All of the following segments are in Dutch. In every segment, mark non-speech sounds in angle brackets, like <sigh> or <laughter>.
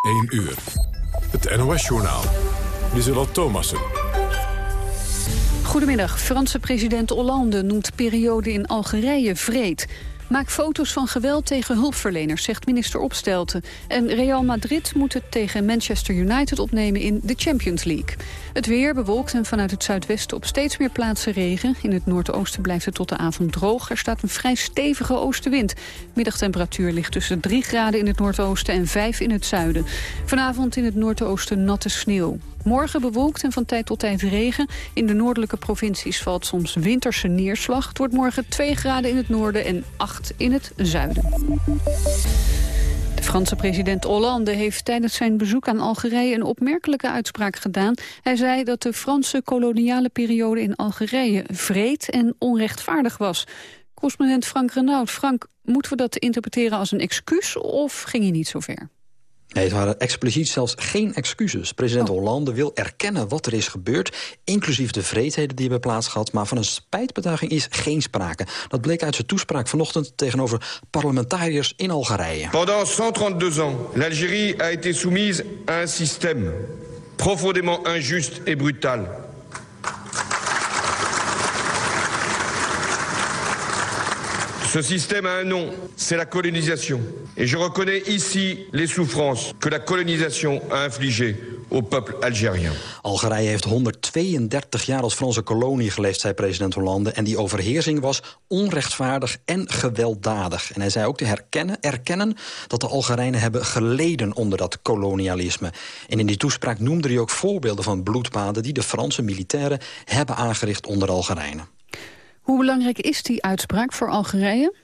1 uur. Het NOS-journaal. Lieselot Thomassen. Goedemiddag. Franse president Hollande noemt periode in Algerije vreed. Maak foto's van geweld tegen hulpverleners, zegt minister Opstelten. En Real Madrid moet het tegen Manchester United opnemen in de Champions League. Het weer bewolkt en vanuit het zuidwesten op steeds meer plaatsen regen. In het noordoosten blijft het tot de avond droog. Er staat een vrij stevige oostenwind. Middagtemperatuur ligt tussen 3 graden in het noordoosten en 5 in het zuiden. Vanavond in het noordoosten natte sneeuw. Morgen bewolkt en van tijd tot tijd regen. In de noordelijke provincies valt soms winterse neerslag. Het wordt morgen 2 graden in het noorden en 8 in het zuiden. De Franse president Hollande heeft tijdens zijn bezoek aan Algerije een opmerkelijke uitspraak gedaan. Hij zei dat de Franse koloniale periode in Algerije vreed en onrechtvaardig was. Correspondent Frank Renaud. Frank, moeten we dat interpreteren als een excuus of ging hij niet zo ver? Nee, het waren expliciet zelfs geen excuses. President oh. Hollande wil erkennen wat er is gebeurd... inclusief de vreedheden die hebben plaatsgehad... maar van een spijtbetuiging is geen sprake. Dat bleek uit zijn toespraak vanochtend tegenover parlementariërs in Algerije. Pendant 132 ans, l'Algérie a été soumise à un système profondément injuste et brutal Ce système a un nom, c'est la colonisation. Et je reconnais ici les souffrances que la colonisation a infligées au peuple algérien. Algerije heeft 132 jaar als Franse kolonie geleefd, zei president Hollande. En die overheersing was onrechtvaardig en gewelddadig. En hij zei ook te herkennen, erkennen dat de Algerijnen hebben geleden onder dat kolonialisme. En in die toespraak noemde hij ook voorbeelden van bloedbaden... die de Franse militairen hebben aangericht onder Algerijnen. Hoe belangrijk is die uitspraak voor Algerije?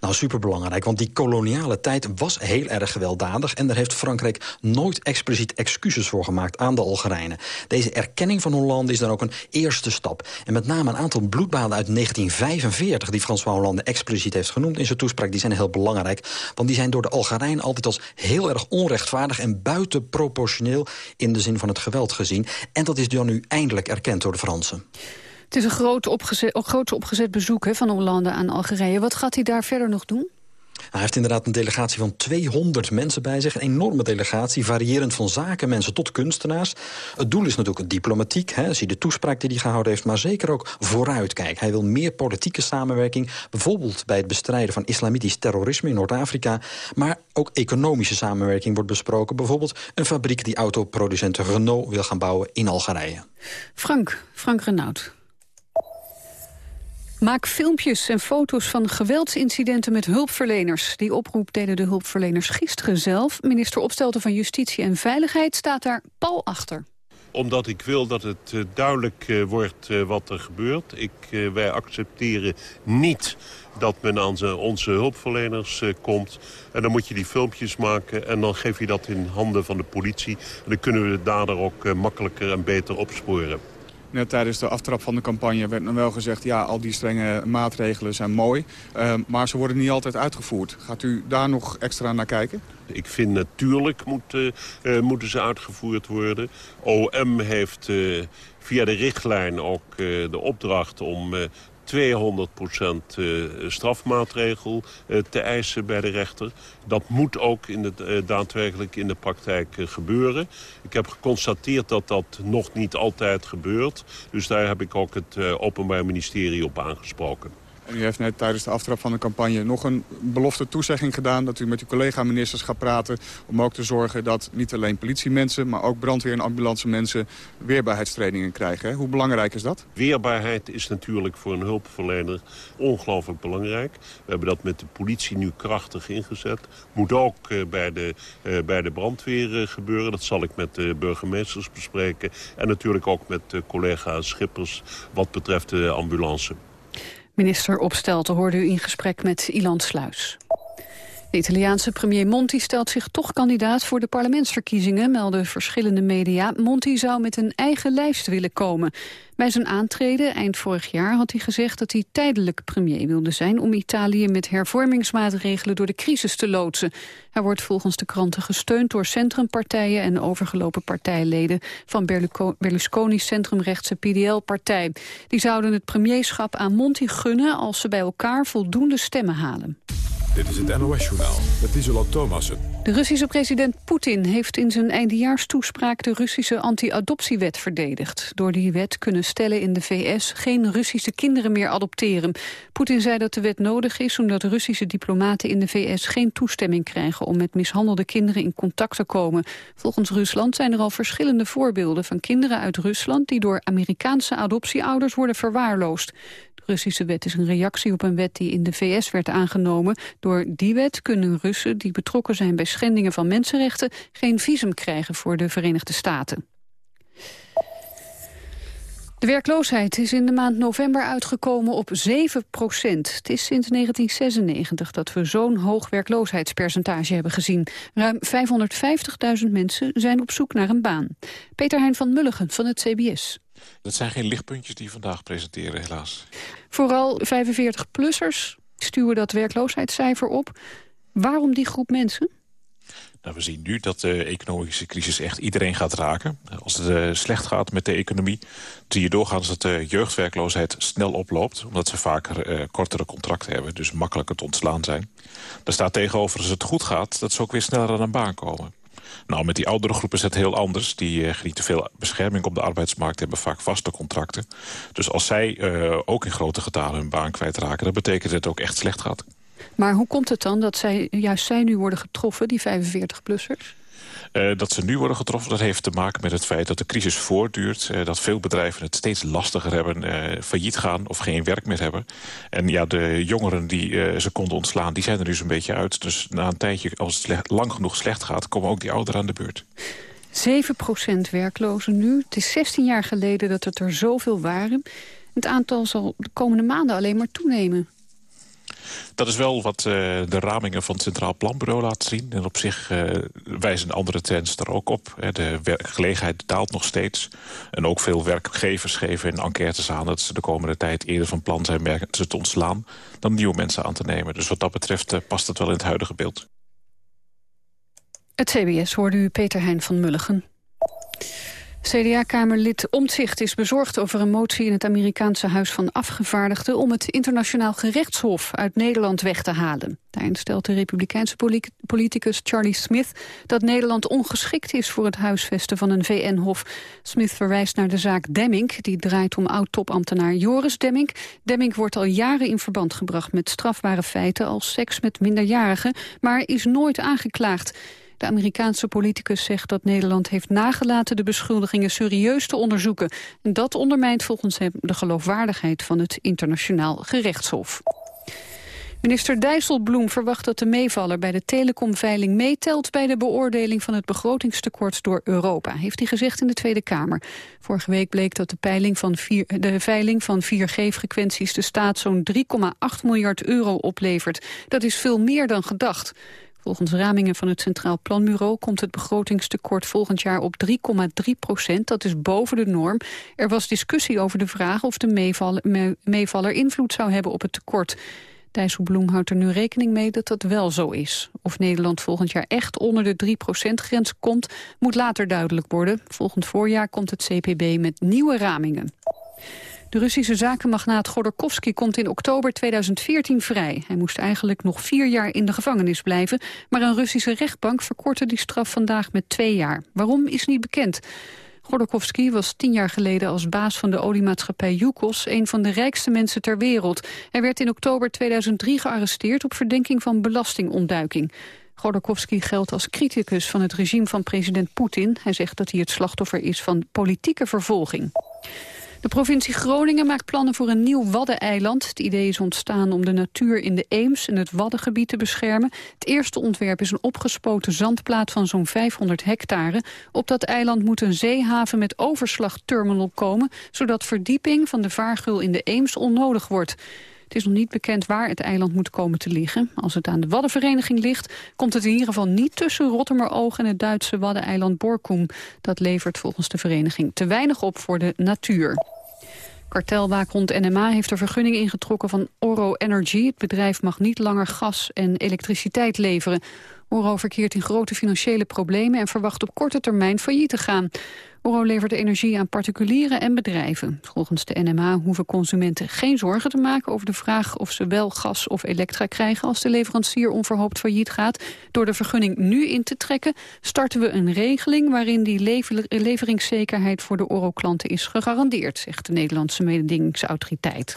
Nou, superbelangrijk, want die koloniale tijd was heel erg gewelddadig... en daar heeft Frankrijk nooit expliciet excuses voor gemaakt aan de Algerijnen. Deze erkenning van Hollande is dan ook een eerste stap. En met name een aantal bloedbaden uit 1945... die François Hollande expliciet heeft genoemd in zijn toespraak... die zijn heel belangrijk, want die zijn door de Algerijnen altijd als heel erg onrechtvaardig... en buitenproportioneel in de zin van het geweld gezien. En dat is dan nu eindelijk erkend door de Fransen. Het is een groot opgezet, groot opgezet bezoek hè, van Hollande aan Algerije. Wat gaat hij daar verder nog doen? Hij heeft inderdaad een delegatie van 200 mensen bij zich. Een enorme delegatie, variërend van zakenmensen tot kunstenaars. Het doel is natuurlijk diplomatiek. Hè, zie de toespraak die hij gehouden heeft. Maar zeker ook vooruitkijk. Hij wil meer politieke samenwerking. Bijvoorbeeld bij het bestrijden van islamitisch terrorisme in Noord-Afrika. Maar ook economische samenwerking wordt besproken. Bijvoorbeeld een fabriek die autoproducent Renault wil gaan bouwen in Algerije. Frank, Frank Renaud. Maak filmpjes en foto's van geweldsincidenten met hulpverleners. Die oproep deden de hulpverleners gisteren zelf. Minister Opstelten van Justitie en Veiligheid staat daar pal achter omdat ik wil dat het uh, duidelijk uh, wordt uh, wat er gebeurt. Ik, wij accepteren niet dat men aan ze, onze hulpverleners komt. En dan moet je die filmpjes maken en dan geef je dat in handen van de politie. En dan kunnen we de dader ook makkelijker en beter opsporen. Net tijdens de aftrap van de campagne werd nog wel gezegd... ja, al die strenge maatregelen zijn mooi, uh, maar ze worden niet altijd uitgevoerd. Gaat u daar nog extra naar kijken? Ik vind natuurlijk moet, uh, moeten ze uitgevoerd worden. OM heeft via de richtlijn ook de opdracht om 200% eh, strafmaatregel eh, te eisen bij de rechter. Dat moet ook in het, eh, daadwerkelijk in de praktijk gebeuren. Ik heb geconstateerd dat dat nog niet altijd gebeurt. Dus daar heb ik ook het Openbaar Ministerie op aangesproken. U heeft net tijdens de aftrap van de campagne nog een belofte toezegging gedaan... dat u met uw collega-ministers gaat praten om ook te zorgen dat niet alleen politiemensen... maar ook brandweer- en ambulance mensen weerbaarheidstrainingen krijgen. Hoe belangrijk is dat? Weerbaarheid is natuurlijk voor een hulpverlener ongelooflijk belangrijk. We hebben dat met de politie nu krachtig ingezet. Moet ook eh, bij, de, uh, bij de brandweer uh, gebeuren. Dat zal ik met de burgemeesters bespreken. En natuurlijk ook met collega Schippers wat betreft de ambulance. Minister Opstelten hoorde u in gesprek met Ilan Sluis. De Italiaanse premier Monti stelt zich toch kandidaat voor de parlementsverkiezingen, melden verschillende media. Monti zou met een eigen lijst willen komen. Bij zijn aantreden eind vorig jaar had hij gezegd dat hij tijdelijk premier wilde zijn om Italië met hervormingsmaatregelen door de crisis te loodsen. Hij wordt volgens de kranten gesteund door centrumpartijen en overgelopen partijleden van Berlusconi's centrumrechtse PDL-partij. Die zouden het premierschap aan Monti gunnen als ze bij elkaar voldoende stemmen halen. Dit is het NOS-journaal met Isola Thomassen. De Russische president Poetin heeft in zijn eindejaarstoespraak de Russische anti-adoptiewet verdedigd. Door die wet kunnen stellen in de VS geen Russische kinderen meer adopteren. Poetin zei dat de wet nodig is omdat Russische diplomaten in de VS geen toestemming krijgen om met mishandelde kinderen in contact te komen. Volgens Rusland zijn er al verschillende voorbeelden van kinderen uit Rusland die door Amerikaanse adoptieouders worden verwaarloosd. Russische wet is een reactie op een wet die in de VS werd aangenomen. Door die wet kunnen Russen die betrokken zijn bij schendingen van mensenrechten... geen visum krijgen voor de Verenigde Staten. De werkloosheid is in de maand november uitgekomen op 7 procent. Het is sinds 1996 dat we zo'n hoog werkloosheidspercentage hebben gezien. Ruim 550.000 mensen zijn op zoek naar een baan. Peter Hein van Mulligen van het CBS. Dat zijn geen lichtpuntjes die vandaag presenteren, helaas. Vooral 45-plussers stuwen dat werkloosheidscijfer op. Waarom die groep mensen? Nou, we zien nu dat de economische crisis echt iedereen gaat raken. Als het uh, slecht gaat met de economie... zie je doorgaans dat de jeugdwerkloosheid snel oploopt... omdat ze vaker uh, kortere contracten hebben, dus makkelijker te ontslaan zijn. Daar staat tegenover, als het goed gaat... dat ze ook weer sneller aan een baan komen. Nou, met die oudere groepen is het heel anders. Die uh, genieten veel bescherming op de arbeidsmarkt, hebben vaak vaste contracten. Dus als zij ook in grote getalen hun baan kwijtraken... dan betekent het ook echt slecht gaat. Maar hoe komt het dan dat zij, juist zij nu worden getroffen, die 45-plussers? Uh, dat ze nu worden getroffen, dat heeft te maken met het feit dat de crisis voortduurt. Uh, dat veel bedrijven het steeds lastiger hebben, uh, failliet gaan of geen werk meer hebben. En ja, de jongeren die ze konden ontslaan, die zijn er nu zo'n beetje uit. Dus na een tijdje, als het slecht, lang genoeg slecht gaat, komen ook die ouderen aan de beurt. 7% werklozen nu. Het is 16 jaar geleden dat het er zoveel waren. Het aantal zal de komende maanden alleen maar toenemen. Dat is wel wat uh, de ramingen van het Centraal Planbureau laten zien. En op zich uh, wijzen andere trends er ook op. De werkgelegenheid daalt nog steeds. En ook veel werkgevers geven in enquêtes aan... dat ze de komende tijd eerder van plan zijn ze te ontslaan... dan nieuwe mensen aan te nemen. Dus wat dat betreft uh, past het wel in het huidige beeld. Het CBS hoorde u Peter Hein van Mulligen. CDA-kamerlid Omtzigt is bezorgd over een motie in het Amerikaanse Huis van Afgevaardigden om het internationaal gerechtshof uit Nederland weg te halen. Daarin stelt de republikeinse politicus Charlie Smith dat Nederland ongeschikt is voor het huisvesten van een VN-hof. Smith verwijst naar de zaak Demming, die draait om oud-topambtenaar Joris Demming. Demming wordt al jaren in verband gebracht met strafbare feiten als seks met minderjarigen, maar is nooit aangeklaagd. De Amerikaanse politicus zegt dat Nederland heeft nagelaten de beschuldigingen serieus te onderzoeken. En dat ondermijnt volgens hem de geloofwaardigheid van het internationaal gerechtshof. Minister Dijsselbloem verwacht dat de meevaller bij de telecomveiling meetelt bij de beoordeling van het begrotingstekort door Europa, heeft hij gezegd in de Tweede Kamer. Vorige week bleek dat de, peiling van vier, de veiling van 4G-frequenties de staat zo'n 3,8 miljard euro oplevert. Dat is veel meer dan gedacht. Volgens ramingen van het Centraal Planbureau komt het begrotingstekort volgend jaar op 3,3 procent. Dat is boven de norm. Er was discussie over de vraag of de meevaller, invloed zou hebben op het tekort. Dijsselbloem houdt er nu rekening mee dat dat wel zo is. Of Nederland volgend jaar echt onder de 3% grens komt, moet later duidelijk worden. Volgend voorjaar komt het CPB met nieuwe ramingen. De Russische zakenmagnaat Godorkovsky komt in oktober 2014 vrij. Hij moest eigenlijk nog vier jaar in de gevangenis blijven... maar een Russische rechtbank verkortte die straf vandaag met twee jaar. Waarom is niet bekend. Godorkovsky was tien jaar geleden als baas van de oliemaatschappij Yukos... een van de rijkste mensen ter wereld. Hij werd in oktober 2003 gearresteerd op verdenking van belastingontduiking. Godorkovsky geldt als criticus van het regime van president Poetin. Hij zegt dat hij het slachtoffer is van politieke vervolging. De provincie Groningen maakt plannen voor een nieuw Waddeneiland. Het idee is ontstaan om de natuur in de Eems en het Waddengebied te beschermen. Het eerste ontwerp is een opgespoten zandplaat van zo'n 500 hectare. Op dat eiland moet een zeehaven met overslagterminal komen... zodat verdieping van de vaargul in de Eems onnodig wordt. Het is nog niet bekend waar het eiland moet komen te liggen. Als het aan de Waddenvereniging ligt, komt het in ieder geval niet tussen Rottermeroog en het Duitse Waddeneiland Borkum. Dat levert volgens de vereniging te weinig op voor de natuur. Kartelwaakhond NMA heeft de vergunning ingetrokken van Oro Energy. Het bedrijf mag niet langer gas en elektriciteit leveren. Oro verkeert in grote financiële problemen en verwacht op korte termijn failliet te gaan. Oro levert energie aan particulieren en bedrijven. Volgens de NMA hoeven consumenten geen zorgen te maken over de vraag of ze wel gas of elektra krijgen als de leverancier onverhoopt failliet gaat. Door de vergunning nu in te trekken starten we een regeling waarin die leveringszekerheid voor de Oro-klanten is gegarandeerd, zegt de Nederlandse mededingingsautoriteit.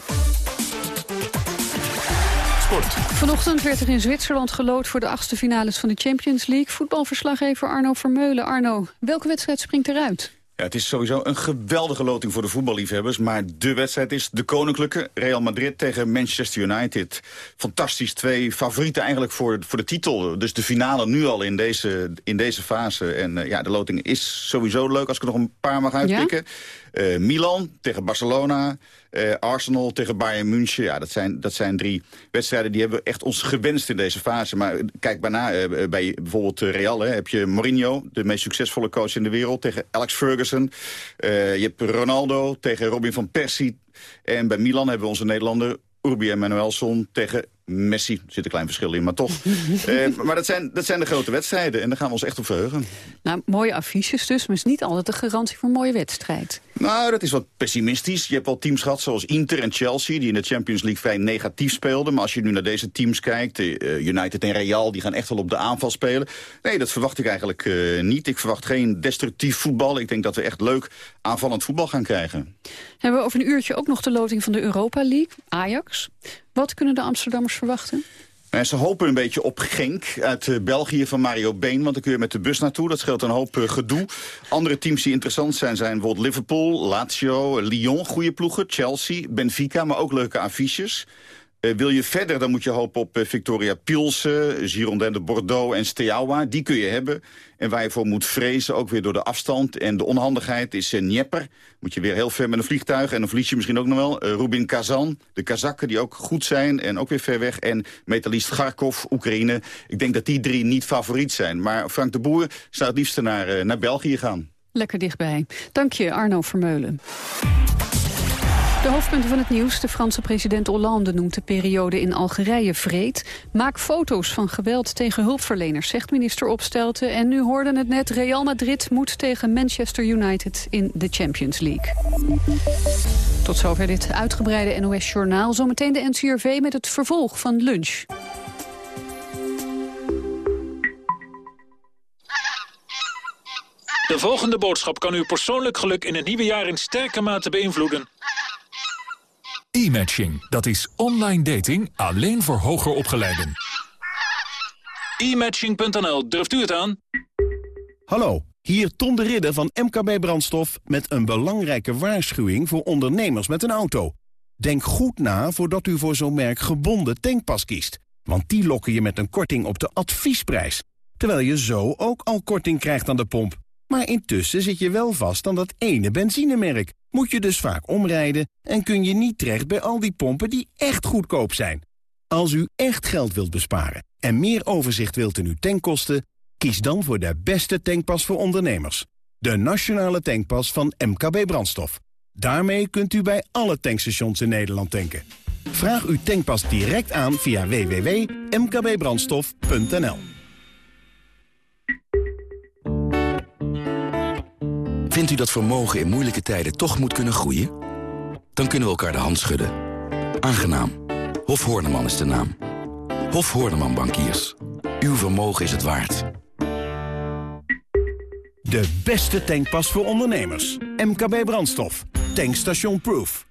Vanochtend werd er in Zwitserland gelood voor de achtste finales van de Champions League. Voetbalverslaggever Arno Vermeulen. Arno, welke wedstrijd springt eruit? Ja, het is sowieso een geweldige loting voor de voetballiefhebbers. Maar de wedstrijd is de koninklijke. Real Madrid tegen Manchester United. Fantastisch. Twee favorieten eigenlijk voor, voor de titel. Dus de finale nu al in deze, in deze fase. En uh, ja, de loting is sowieso leuk als ik er nog een paar mag uitpikken. Ja? Uh, Milan tegen Barcelona. Uh, Arsenal tegen Bayern München. Ja, dat zijn, dat zijn drie wedstrijden die hebben we echt ons gewenst in deze fase. Maar kijk maar na, uh, bij bijvoorbeeld Real hè, heb je Mourinho, de meest succesvolle coach in de wereld, tegen Alex Ferguson. Je hebt Ronaldo tegen Robin van Persie. En bij Milan hebben we onze Nederlander Urbi en Manuelson tegen Messi. Er zit een klein verschil in, maar toch. uh, <laughs> maar dat zijn, dat zijn de grote wedstrijden en daar gaan we ons echt op verheugen. Nou, mooie affiches dus, maar is niet altijd de garantie voor een mooie wedstrijd. Nou, dat is wat pessimistisch. Je hebt wel teams gehad zoals Inter en Chelsea... die in de Champions League vrij negatief speelden. Maar als je nu naar deze teams kijkt, uh, United en Real... die gaan echt wel op de aanval spelen. Nee, dat verwacht ik eigenlijk uh, niet. Ik verwacht geen destructief voetbal. Ik denk dat we echt leuk aanvallend voetbal gaan krijgen. Hebben we over een uurtje ook nog de loting van de Europa League, Ajax. Wat kunnen de Amsterdammers verwachten? En ze hopen een beetje op Genk uit uh, België van Mario Been. Want dan kun je met de bus naartoe. Dat scheelt een hoop uh, gedoe. Andere teams die interessant zijn zijn bijvoorbeeld Liverpool, Lazio, Lyon. Goede ploegen, Chelsea, Benfica, maar ook leuke affiches. Uh, wil je verder, dan moet je hopen op uh, Victoria Pilsen, Girondin de Bordeaux en Steaua. Die kun je hebben. En waar je voor moet vrezen, ook weer door de afstand en de onhandigheid, is uh. Moet je weer heel ver met een vliegtuig en dan verlies je misschien ook nog wel. Rubin Kazan, de Kazakken die ook goed zijn en ook weer ver weg. En metalist Kharkov, Oekraïne. Ik denk dat die drie niet favoriet zijn. Maar Frank de Boer zou het liefst naar, naar België gaan. Lekker dichtbij. Dank je, Arno Vermeulen. De hoofdpunten van het nieuws. De Franse president Hollande noemt de periode in Algerije vreed. Maak foto's van geweld tegen hulpverleners, zegt minister Opstelten. En nu hoorden het net, Real Madrid moet tegen Manchester United in de Champions League. Tot zover dit uitgebreide NOS-journaal. Zometeen de NCRV met het vervolg van lunch. De volgende boodschap kan uw persoonlijk geluk in het nieuwe jaar in sterke mate beïnvloeden. E-matching, dat is online dating alleen voor hoger opgeleiden. E-matching.nl, durft u het aan? Hallo, hier Tom de Ridder van MKB Brandstof... met een belangrijke waarschuwing voor ondernemers met een auto. Denk goed na voordat u voor zo'n merk gebonden tankpas kiest. Want die lokken je met een korting op de adviesprijs. Terwijl je zo ook al korting krijgt aan de pomp. Maar intussen zit je wel vast aan dat ene benzinemerk. Moet je dus vaak omrijden en kun je niet terecht bij al die pompen die echt goedkoop zijn. Als u echt geld wilt besparen en meer overzicht wilt in uw tankkosten... kies dan voor de beste tankpas voor ondernemers. De Nationale Tankpas van MKB Brandstof. Daarmee kunt u bij alle tankstations in Nederland tanken. Vraag uw tankpas direct aan via www.mkbbrandstof.nl. Vindt u dat vermogen in moeilijke tijden toch moet kunnen groeien? Dan kunnen we elkaar de hand schudden. Aangenaam. Hof Horneman is de naam. Hof Horneman Bankiers. Uw vermogen is het waard. De beste tankpas voor ondernemers. MKB Brandstof. Tankstation Proof.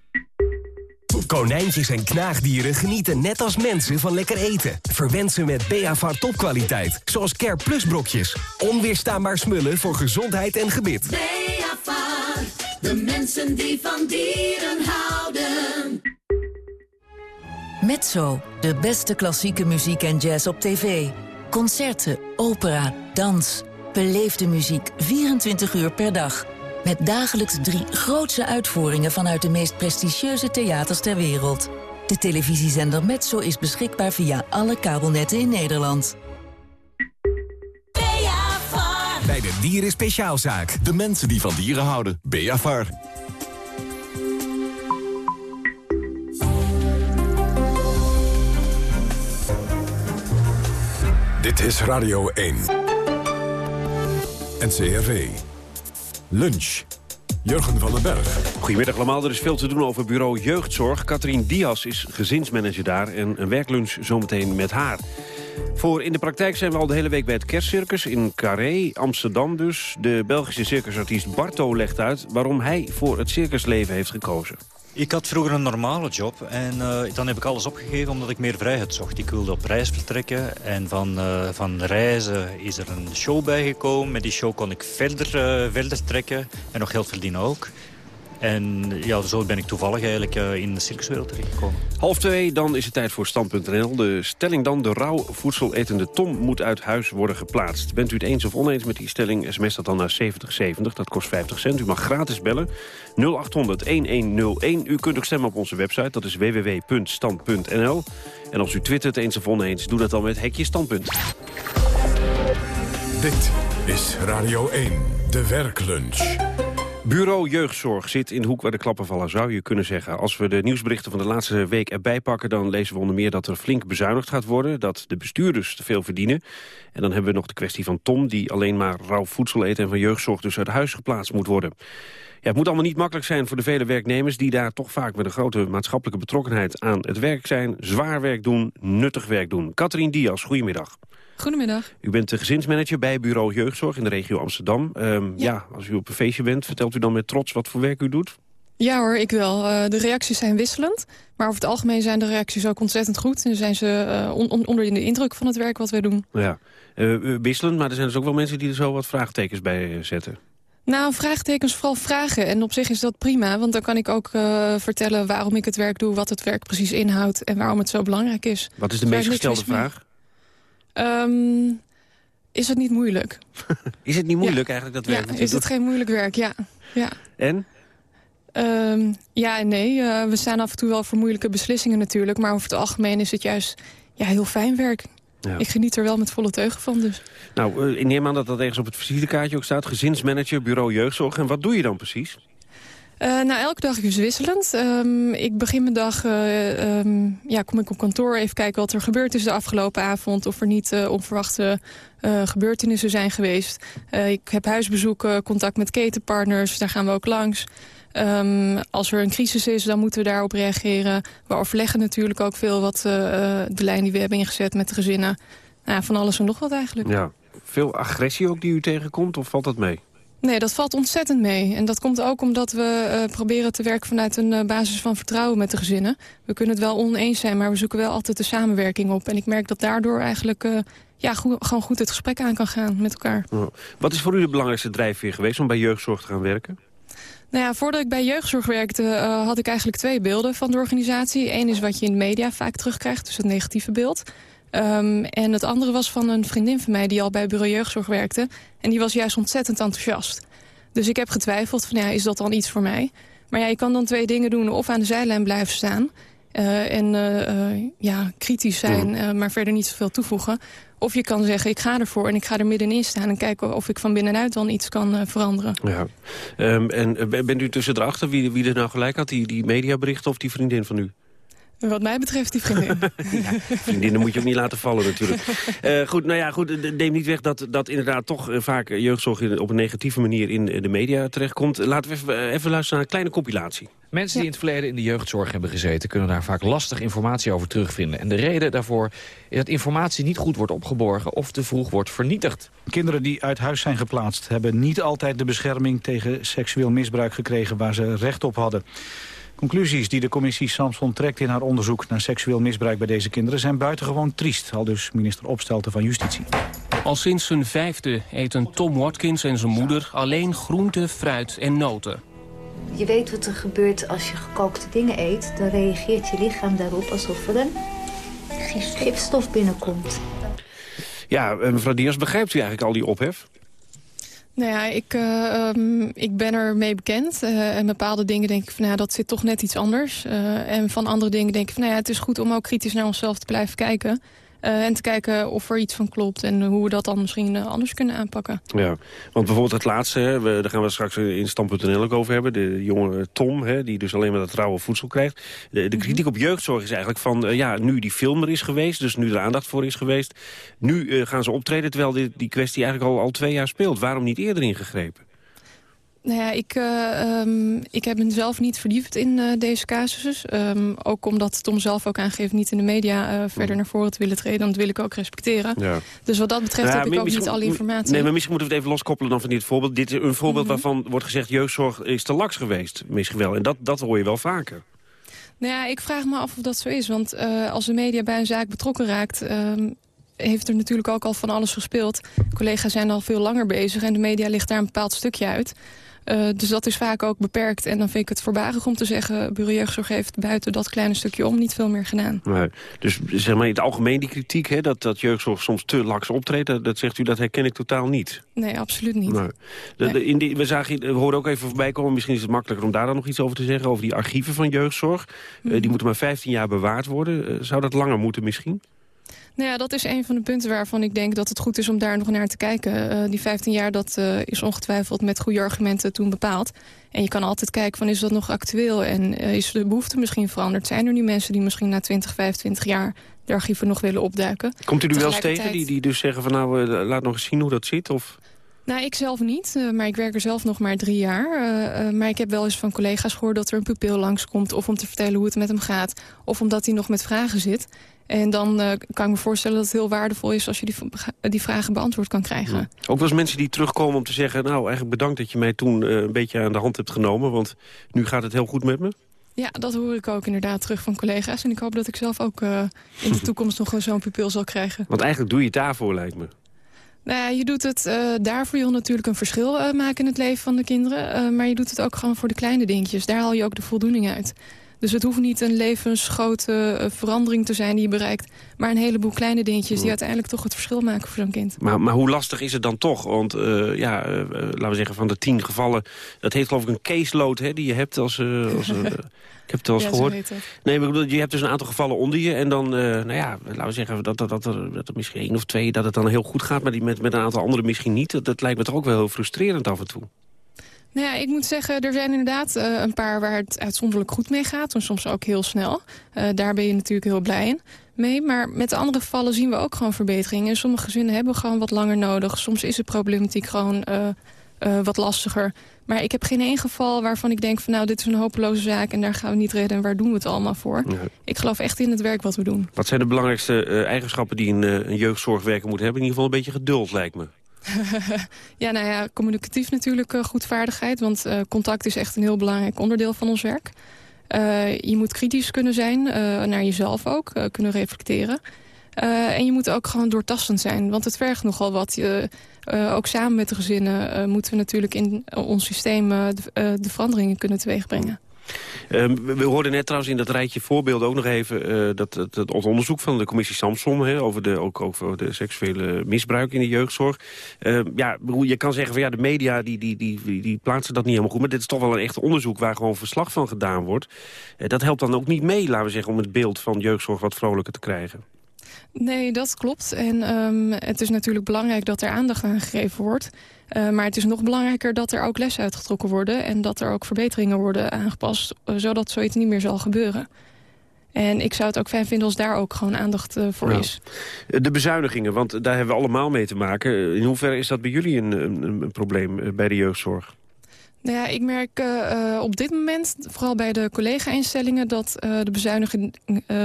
Konijntjes en knaagdieren genieten net als mensen van lekker eten. Verwend ze met Beavar topkwaliteit, zoals Care Plus brokjes. Onweerstaanbaar smullen voor gezondheid en gebit. Beavar, de mensen die van dieren houden. Mezzo, de beste klassieke muziek en jazz op tv. Concerten, opera, dans. Beleefde muziek 24 uur per dag. Met dagelijks drie grootse uitvoeringen vanuit de meest prestigieuze theaters ter wereld. De televisiezender Metso is beschikbaar via alle kabelnetten in Nederland. Bij de Dieren Speciaalzaak. De mensen die van dieren houden. Beavar. Dit is Radio 1. NCRV. Lunch. Jurgen van den Berg. Goedemiddag allemaal, er is veel te doen over bureau jeugdzorg. Katrien Dias is gezinsmanager daar en een werklunch zometeen met haar. Voor in de praktijk zijn we al de hele week bij het kerstcircus in Carré, Amsterdam dus. De Belgische circusartiest Barto legt uit waarom hij voor het circusleven heeft gekozen. Ik had vroeger een normale job en eh, dan heb ik alles opgegeven omdat ik meer vrijheid zocht. Ik wilde op reis vertrekken en van, eh, van reizen is er een show bijgekomen. Met die show kon ik verder, eh, verder trekken en nog geld verdienen ook. En ja, zo ben ik toevallig eigenlijk eh, in de circuswereld terechtgekomen. Half twee, dan is het tijd voor Stand.nl. De stelling dan, de rauw voedseletende Tom moet uit huis worden geplaatst. Bent u het eens of oneens met die stelling, sms dat dan naar 7070. Dat kost 50 cent. U mag gratis bellen. 0800-1101. U kunt ook stemmen op onze website, dat is www.stand.nl. En als u twittert eens of oneens, doe dat dan met hekje standpunt. Dit is Radio 1, de werklunch. Bureau Jeugdzorg zit in de hoek waar de klappen vallen, zou je kunnen zeggen. Als we de nieuwsberichten van de laatste week erbij pakken... dan lezen we onder meer dat er flink bezuinigd gaat worden... dat de bestuurders te veel verdienen. En dan hebben we nog de kwestie van Tom... die alleen maar rauw voedsel eet en van jeugdzorg dus uit huis geplaatst moet worden. Ja, het moet allemaal niet makkelijk zijn voor de vele werknemers... die daar toch vaak met een grote maatschappelijke betrokkenheid aan het werk zijn. Zwaar werk doen, nuttig werk doen. Katrien Dias, goedemiddag. Goedemiddag. U bent de gezinsmanager bij Bureau Jeugdzorg in de regio Amsterdam. Ehm, ja. als u op een feestje bent, vertelt u dan met trots wat voor werk u doet? Ja hoor, ik wel. Eh, de reacties zijn wisselend. Maar over het algemeen zijn de reacties ook ontzettend goed. En zijn ze uh, on on onder de indruk van het werk wat wij doen. Ja, uh, wisselend, maar er zijn dus ook wel mensen die er zo wat vraagtekens bij zetten. Nou, vraagtekens vooral vragen. En op zich is dat prima, want dan kan ik ook vertellen waarom ik het werk doe... wat het werk precies inhoudt en waarom het zo belangrijk is. Wat is de meest gestelde vraag? Um, is het niet moeilijk? <laughs> is het niet moeilijk ja. eigenlijk, dat werk? Ja, is het geen moeilijk werk, ja. ja. En? Um, ja en nee. Uh, we staan af en toe wel voor moeilijke beslissingen natuurlijk. Maar over het algemeen is het juist ja, heel fijn werk. Ja. Ik geniet er wel met volle teugen van dus. Nou, uh, ik neem aan dat dat ergens op het visitekaartje ook staat. Gezinsmanager, bureau jeugdzorg. En wat doe je dan precies? Uh, nou, elke dag is wisselend. Um, ik begin mijn dag, uh, um, ja, kom ik op kantoor even kijken wat er gebeurd is de afgelopen avond. Of er niet uh, onverwachte gebeurtenissen zijn geweest. ik heb huisbezoeken, contact met ketenpartners, daar gaan we ook langs. Um, als er een crisis is, dan moeten we daarop reageren. We overleggen natuurlijk ook veel wat de lijn die we hebben ingezet met de gezinnen. Nou, van alles en nog wat eigenlijk. Ja. Veel agressie ook die u tegenkomt, of valt dat mee? Nee, dat valt ontzettend mee. En dat komt ook omdat we uh, proberen te werken vanuit een uh, basis van vertrouwen met de gezinnen. We kunnen het wel oneens zijn, maar we zoeken wel altijd de samenwerking op. En ik merk dat daardoor eigenlijk uh, ja, gewoon goed het gesprek aan kan gaan met elkaar. Oh. Wat is voor u de belangrijkste drijfveer geweest om bij jeugdzorg te gaan werken? Nou ja, voordat ik bij jeugdzorg werkte had ik eigenlijk twee beelden van de organisatie. Eén is wat je in de media vaak terugkrijgt, dus het negatieve beeld. Um, en het andere was van een vriendin van mij die al bij bureau jeugdzorg werkte. En die was juist ontzettend enthousiast. Dus ik heb getwijfeld van ja, is dat dan iets voor mij? Maar ja, je kan dan twee dingen doen. Of aan de zijlijn blijven staan. Uh, en uh, uh, ja, kritisch zijn, maar verder niet zoveel toevoegen. Of je kan zeggen, ik ga ervoor en ik ga er middenin staan... en kijken of ik van binnenuit dan iets kan veranderen. Ja. Um, en bent u tussen erachter wie, wie er nou gelijk had? Die, die mediaberichten of die vriendin van u? Wat mij betreft die vriendin. <laughs> ja, vriendinnen moet je ook niet laten vallen natuurlijk. Uh, <laughs> goed, nou ja, goed, neem niet weg dat, dat inderdaad toch uh, vaak jeugdzorg op een negatieve manier in de media terechtkomt. Laten we even, even luisteren naar een kleine compilatie. Mensen die in het verleden in de jeugdzorg hebben gezeten... kunnen daar vaak lastig informatie over terugvinden. En de reden daarvoor is dat informatie niet goed wordt opgeborgen... of te vroeg wordt vernietigd. Kinderen die uit huis zijn geplaatst... hebben niet altijd de bescherming tegen seksueel misbruik gekregen... waar ze recht op hadden. Conclusies die de commissie Samson trekt in haar onderzoek naar seksueel misbruik bij deze kinderen zijn buitengewoon triest, al dus minister Opstelten van Justitie. Al sinds zijn vijfde eten Tom Watkins en zijn moeder alleen groente, fruit en noten. Je weet wat er gebeurt als je gekookte dingen eet. Dan reageert je lichaam daarop alsof er een gifstof binnenkomt. Ja, mevrouw Dias, begrijpt u eigenlijk al die ophef? Nou ja, ik, uh, um, ik ben er mee bekend. Uh, en bepaalde dingen denk ik van, nou, dat zit toch net iets anders. Uh, en van andere dingen denk ik van, nou ja, het is goed om ook kritisch naar onszelf te blijven kijken. Eh, en te kijken of er iets van klopt en hoe we dat dan misschien eh, anders kunnen aanpakken. Ja, want bijvoorbeeld het laatste, hè, we, daar gaan we straks in Stand.nl ook over hebben. De jonge Tom, hè, die dus alleen maar dat rauwe voedsel krijgt. De, de kritiek op jeugdzorg is eigenlijk van, eh, ja, nu die film er is geweest... dus nu er aandacht voor is geweest, nu gaan ze optreden... terwijl die, die kwestie eigenlijk al, al twee jaar speelt. Waarom niet eerder ingegrepen? Nou ja, ik, eh, ehm, ik heb mezelf niet verdiept in eh, deze casussen. Ehm, ook omdat Tom zelf ook aangeeft niet in de media eh, verder naar voren te willen treden. Dat wil ik ook respecteren. Ja. Dus wat dat betreft Ja, heb ik ook niet alle informatie. Nee, maar misschien moeten we het even loskoppelen dan van dit voorbeeld. Dit is een voorbeeld Mhm. waarvan wordt gezegd... jeugdzorg is te laks geweest, misschien wel. En dat, dat hoor je wel vaker. Nou ja, ik vraag me af of dat zo is. Want als de media bij een zaak betrokken raakt... ehm, heeft er natuurlijk ook al van alles gespeeld. Collega's zijn al veel langer bezig en de media ligt daar een bepaald stukje uit. Eh, dus dat is vaak ook beperkt. En dan vind ik het voorbarig om te zeggen... Bureau Jeugdzorg heeft buiten dat kleine stukje om niet veel meer gedaan. Nee. Dus zeg maar in het algemeen die kritiek... Hè, dat, dat jeugdzorg soms te laks optreedt... Dat, dat zegt u, dat herken ik totaal niet. Nee, absoluut niet. Nee. De, de- in die, we, zagen, we hoorden ook even voorbij komen... misschien is het makkelijker om daar dan nog iets over te zeggen... over die archieven van jeugdzorg. Eh, die moeten maar 15 jaar bewaard worden. Eh, zou dat langer moeten misschien? Nou ja, dat is een van de punten waarvan ik denk dat het goed is om daar nog naar te kijken. Eh, die 15 jaar, dat eh, is ongetwijfeld met goede argumenten toen bepaald. En je kan altijd kijken van is dat nog actueel en eh, is de behoefte misschien veranderd? Zijn er nu mensen die misschien na 20, 25 jaar de archieven nog willen opduiken? Komt u er wel eens tegen die, die dus zeggen van... nou, laat nog eens zien hoe dat zit? Of... Nou, ik zelf niet, maar ik werk er zelf nog maar drie jaar. Maar ik heb wel eens van collega's gehoord dat er een pupil langskomt... of om te vertellen hoe het met hem gaat, of omdat hij nog met vragen zit. En dan eh, kan ik me voorstellen dat het heel waardevol is... als je die, die vragen beantwoord kan krijgen. Ook wel eens mensen die terugkomen om te zeggen... nou, eigenlijk bedankt dat je mij toen eh, een beetje aan de hand hebt genomen... want nu gaat het heel goed met me. Ja, dat hoor ik ook inderdaad terug van collega's. En ik hoop dat ik zelf ook eh, in de <laughs> toekomst nog zo'n pupil zal krijgen. Want eigenlijk doe je het daarvoor, lijkt me. Nou ja, je doet het daarvoor. Je wil natuurlijk een verschil maken in het leven van de kinderen. maar je doet het ook gewoon voor de kleine dingetjes. Daar haal je ook de voldoening uit. Dus het hoeft niet een levensgrote eh, verandering te zijn die je bereikt... maar een heleboel kleine dingetjes die uiteindelijk toch het verschil maken voor zo'n kind. Maar, maar hoe lastig is het dan toch? Want eh, ja, eh, laten we zeggen van de tien gevallen... dat heeft geloof ik een caseload hè, die je hebt als... eh, als <laughs> ik heb het wel eens Ja, gehoord. heet. Nee, maar ik bedoel, je hebt dus een aantal gevallen onder je. En dan, nou ja, laten we zeggen dat, dat, dat, er- dat er misschien één of twee... dat het dan heel goed gaat, maar die met, met een aantal anderen misschien niet. Dat, dat lijkt me toch ook wel heel frustrerend af en toe. Nou ja, ik moet zeggen, er zijn inderdaad eh, een paar waar het uitzonderlijk goed mee gaat. En soms ook heel snel. Eh, daar ben je natuurlijk heel blij in mee. Maar met de andere gevallen zien we ook gewoon verbeteringen. En sommige gezinnen hebben gewoon wat langer nodig. Soms is de problematiek gewoon eh, wat lastiger. Maar ik heb geen één geval waarvan ik denk van... nou, dit is een hopeloze zaak en daar gaan we niet redden... en waar doen we het allemaal voor? Ik geloof echt in het werk wat we doen. Wat zijn de belangrijkste eigenschappen die een, een jeugdzorgwerker moet hebben? In ieder geval een beetje geduld, lijkt me. <laughs> ja, nou ja, communicatief natuurlijk eh, goed vaardigheid. Want eh, contact is echt een heel belangrijk onderdeel van ons werk. Eh, je moet kritisch kunnen zijn, naar jezelf ook, kunnen reflecteren. En je moet ook gewoon doortastend zijn, want het vergt nogal wat. Je, ook samen met de gezinnen moeten we natuurlijk in ons systeem de veranderingen kunnen teweegbrengen. Ehm, we, hoorden net trouwens in dat rijtje voorbeelden ook nog even... eh, dat, het onderzoek van de commissie Samson... Over de, ook over de seksuele misbruik in de jeugdzorg. Ehm, ja, je kan zeggen van ja, de media die, die, die, die, die plaatsen dat niet helemaal goed... maar dit is toch wel een echt onderzoek waar gewoon verslag van gedaan wordt. Eh, dat helpt dan ook niet mee, laten we zeggen... om het beeld van jeugdzorg wat vrolijker te krijgen. Nee, dat klopt. En ehm, het is natuurlijk belangrijk dat er aandacht aan gegeven wordt. Eh, maar het is nog belangrijker dat er ook lessen uitgetrokken worden... en dat er ook verbeteringen worden aangepast... eh, zodat zoiets niet meer zal gebeuren. En ik zou het ook fijn vinden als daar ook gewoon aandacht eh, voor is. De bezuinigingen, want daar hebben we allemaal mee te maken. In hoeverre is dat bij jullie een, een, een probleem bij de jeugdzorg? Nou ja, ik merk eh, eh, op dit moment, vooral bij de collega-instellingen... dat eh, de bezuiniging,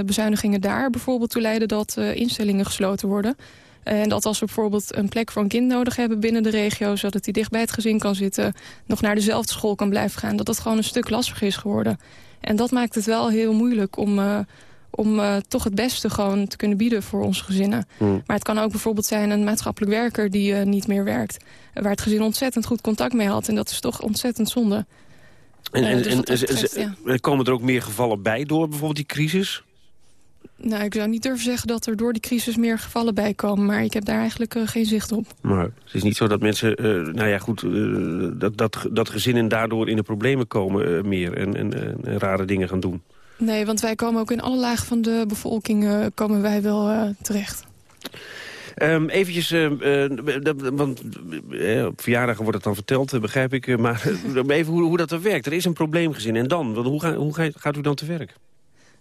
bezuinigingen daar bijvoorbeeld toe leiden dat instellingen gesloten worden. En dat als we bijvoorbeeld een plek voor een kind nodig hebben binnen de regio... zodat hij dicht bij het gezin kan zitten, nog naar dezelfde school kan blijven gaan... dat dat gewoon een stuk lastiger is geworden. En dat maakt het wel heel moeilijk om, om eh, toch het beste gewoon te kunnen bieden voor onze gezinnen. Hmm. Maar het kan ook bijvoorbeeld zijn een maatschappelijk werker die eh, niet meer werkt. Waar het gezin ontzettend goed contact mee had. En dat is toch ontzettend zonde. En, Eh, en, dus en- betreft, ja. komen er ook meer gevallen bij door bijvoorbeeld die crisis? Nou, ik zou niet durven zeggen dat er door die crisis meer gevallen bij komen. Maar ik heb daar eigenlijk geen zicht op. Maar het is niet zo dat mensen, nou ja goed, dat, dat, dat gezinnen daardoor in de problemen komen meer en, en, en rare dingen gaan doen. Nee, want wij komen ook in alle lagen van de bevolking eh, komen wij wel eh, terecht. Ehm eventjes, eh, eh, want op verjaardagen wordt het dan verteld, begrijp ik. <laughs> maar even hoe, hoe dat er werkt. Er is een probleemgezin. En dan? Hoe, ga- hoe ga- gaat u dan te werk?